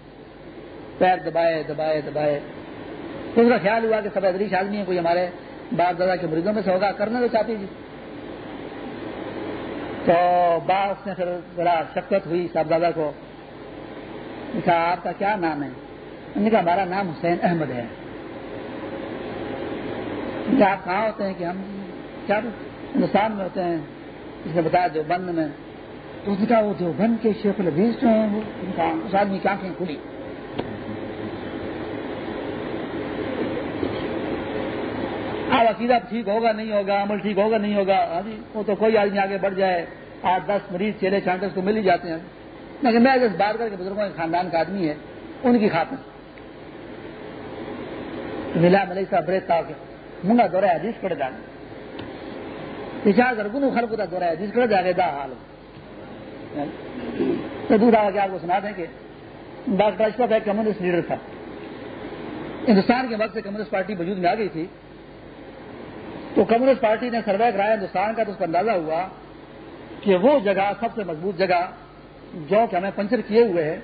پیر دبائے دبائے دبائے۔ تو اس کا خیال ہوا کہ سب ادریش آدمی ہے کوئی ہمارے باپ دادا کے مریضوں میں سے ہوگا کرنے تو چاہتی جی۔ تو باپ نے پھر ذرا شکت ہوئی صاحب دادا کو۔ کہا آپ کا کیا نام ہے؟ انہوں نے کہا ہمارا نام حسین احمد ہے۔ آپ کہاں ہوتے ہیں کہ ہم کیا ہندوستان میں ہوتے ہیں؟ اس نے بتایا جو بند میں۔ تو اس نے کہا وہ جو بند کے شیخ الحدیث جو ہیں وہ اس آدمی کی آنکھیں کھلی۔ اب عقیدہ ٹھیک ہوگا نہیں ہوگا، عمل ٹھیک ہوگا نہیں ہوگا ہاں جی وہ تو کوئی آدمی آگے بڑھ جائے، آٹھ دس مریض چیلے چانٹے اس کو مل ہی جاتے ہیں۔ لیکن میں جس بات کر کے بزرگوں کے خاندان کا آدمی ہے، ان کی خاطر۔ ملا ملے صاحب بڑے تاکہ منگا دورہ حدیث پڑ جانے۔ پچاس گنو خلق کا دورہ حدیث پڑ جائے دا حال۔ تو دور آ آپ کو سنا دیں کہ ڈاکٹر اشرف ایک کمیونسٹ لیڈر تھا۔ ہندوستان کے وقت سے کمیونسٹ پارٹی وجود میں آ گئی تھی۔ تو کمیونسٹ پارٹی نے سروے کرایا ہندوستان کا تو اس کا اندازہ ہوا کہ وہ جگہ سب سے مضبوط جگہ جو کہ ہمیں پنچر کیے ہوئے ہے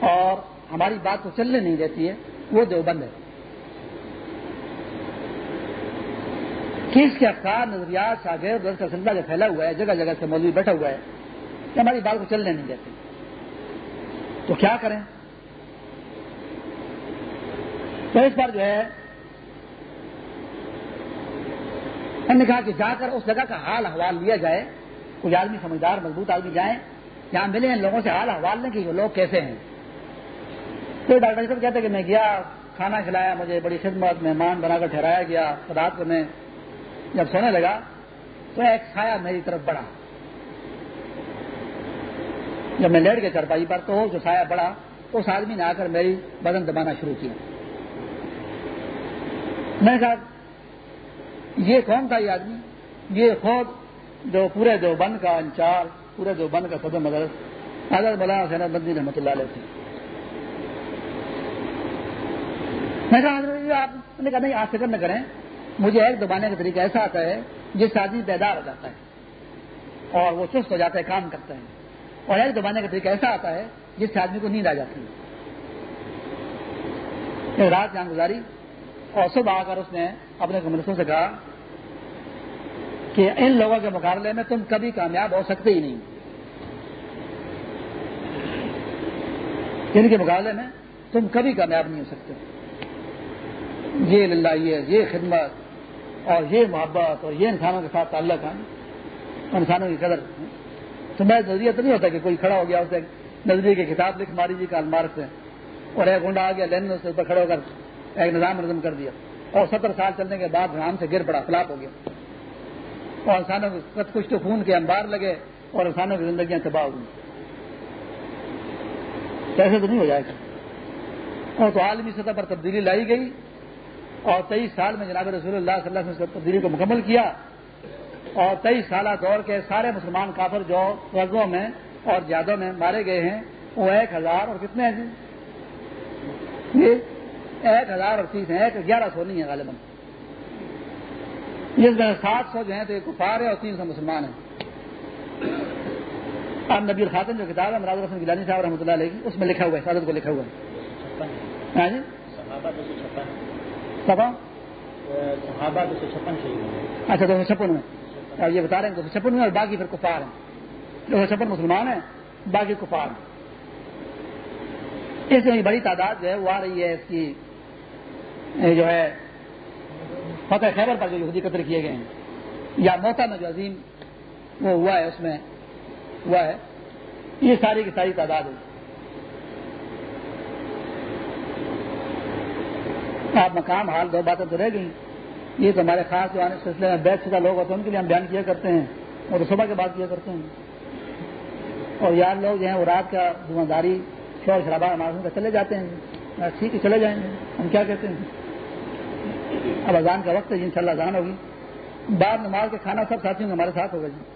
اور ہماری بات کو چلنے نہیں دیتی ہے، وہ دیوبند ہے۔ کس کے افکار نظریات، شاگرد کا سلسلہ جو پھیلا ہوا ہے، جگہ جگہ سے مولوی بیٹھا ہوا ہے کہ ہماری بات کو چلنے نہیں دیتے تو کیا کریں؟ تو اس پر جو ہے ہم نے کہا کہ جا کر اس جگہ کا حال احوال لیا جائے کوئی آدمی سمجھدار، مضبوط آدمی جائیں جہاں ملے ان لوگوں سے حال احوال لیں کہ وہ لوگ کیسے ہیں۔ تو ڈاکٹر صاحب کہتے کہ میں گیا، کھانا کھلایا، مجھے بڑی خدمت، مہمان بنا کر ٹھہرایا گیا رات کو میں جب سونے لگا تو ایک سایہ میری طرف بڑھا۔ جب میں لیٹ گیا چرپائی پر تو جو سایہ بڑھا، اس آدمی نے آ کر میری بدن دبانا شروع کیا۔ میں کہا یہ کون تھا یہ آدمی؟ یہ خود جو پورے دیوبند کا انچارج پورے دیوبند کا صدر مدرس۔ حضرت مولانا حسین بندی رحمۃ اللہ علیہ تھے میں کہا آپ نے کہا، نہیں آج فکر نہ کریں۔ مجھے ایک دبانے کا طریقہ ایسا آتا ہے، جس سے آدمی بیدار ہو جاتا ہے اور وہ چست ہو جاتا ہے، کام کرتا ہے۔ اور ایک دبانے کا طریقہ ایسا آتا ہے، جس سے آدمی کو نیند آ جاتی ہے۔ رات جان گزاری۔ اور آ کر اس نے اپنے کمرسوں سے کہا کہ ان لوگوں کے مقابلے میں تم کبھی کامیاب ہو سکتے ہی نہیں۔ ان کے مقابلے میں تم کبھی کامیاب نہیں ہو سکتے۔ یہ للہیت یہ خدمت اور یہ محبت اور یہ انسانوں کے ساتھ تعلق ہے۔ انسانوں کی قدر۔ تو میں نظریہ تو نہیں ہوتا کہ کوئی کھڑا ہو گیا اسے نظریے کی کتاب لکھ ماری جی کال مارک سے اور ایک گنڈا آ گیا لین سے اوپر کھڑے ہو کر ایک نظام نظم کر دیا اور ستر سال چلنے کے بعد رام سے گر پڑا فلاپ ہو گیا۔ اور انسانوں کو کچھ تو خون کے انبار لگے اور انسانوں کی زندگیاں تباہ ہوئی ایسے تو نہیں ہو جائے گا۔ اور تو عالمی سطح پر تبدیلی لائی گئی اور تیئیس سال میں جناب رسول اللہ صلی اللہ علیہ وسلم تبدیلی کو مکمل کیا اور تیئیس سالہ دور کے سارے مسلمان کافر جو غزوں میں اور جادوں میں مارے گئے ہیں، وہ ایک ہزار اور کتنے ہیں جی؟ ایک ہزار اور تیس ہیں ایک گیارہ سو نہیں ہے غالباً۔ جس میں سات سو جو ہیں تو ایک کفار ہے اور تین سو مسلمان ہیں۔ اب نبی الخاتم جو کتاب ہے مراد رسم گلانی صاحب رحمۃ اللہ علیہ کی اس میں لکھا ہوا ہے سعادت کو لکھا ہوا ہے۔ ہاں جی؟ سبا اچھا دو سو چھپن میں۔ اب یہ بتا رہے ہیں دو سو چھپن میں اور باقی پھر کفار ہیں۔ دو سو چھپن مسلمان ہیں باقی کفار ہیں۔ اس میں بڑی تعداد جو ہے وہ آ رہی ہے اس کی جو ہے، فتح خیبر پر جو یہودی قتل کیے گئے ہیں، یا موتا میں جو عظیم وہ ہوا ہے، اس میں ہوا ہے، یہ ساری کی ساری تعداد ہے۔ آپ مقام، حال، دو باتیں تو رہ گئی یہ تو ہمارے خاص جو آنے سلسلے میں بیچ شدہ لوگ ہوتے ہیں، ان کے لیے ہم بیان کیا کرتے ہیں۔ اور صبح کے بعد کیا کرتے ہیں۔ اور یار لوگ جو ہیں، وہ رات کا ذمہ داری، شور شرابہ ہمارے چلے جاتے ہیں۔ ٹھیک ہے، چلے جائیں گے۔ ہم کیا کہتے ہیں؟ اب اذان کا وقت ہے جی ان شاء اللہ اذان ہوگی۔ بعد نماز کے کھانا سب ساتھیوں ہمارے ساتھ ہوگا جی۔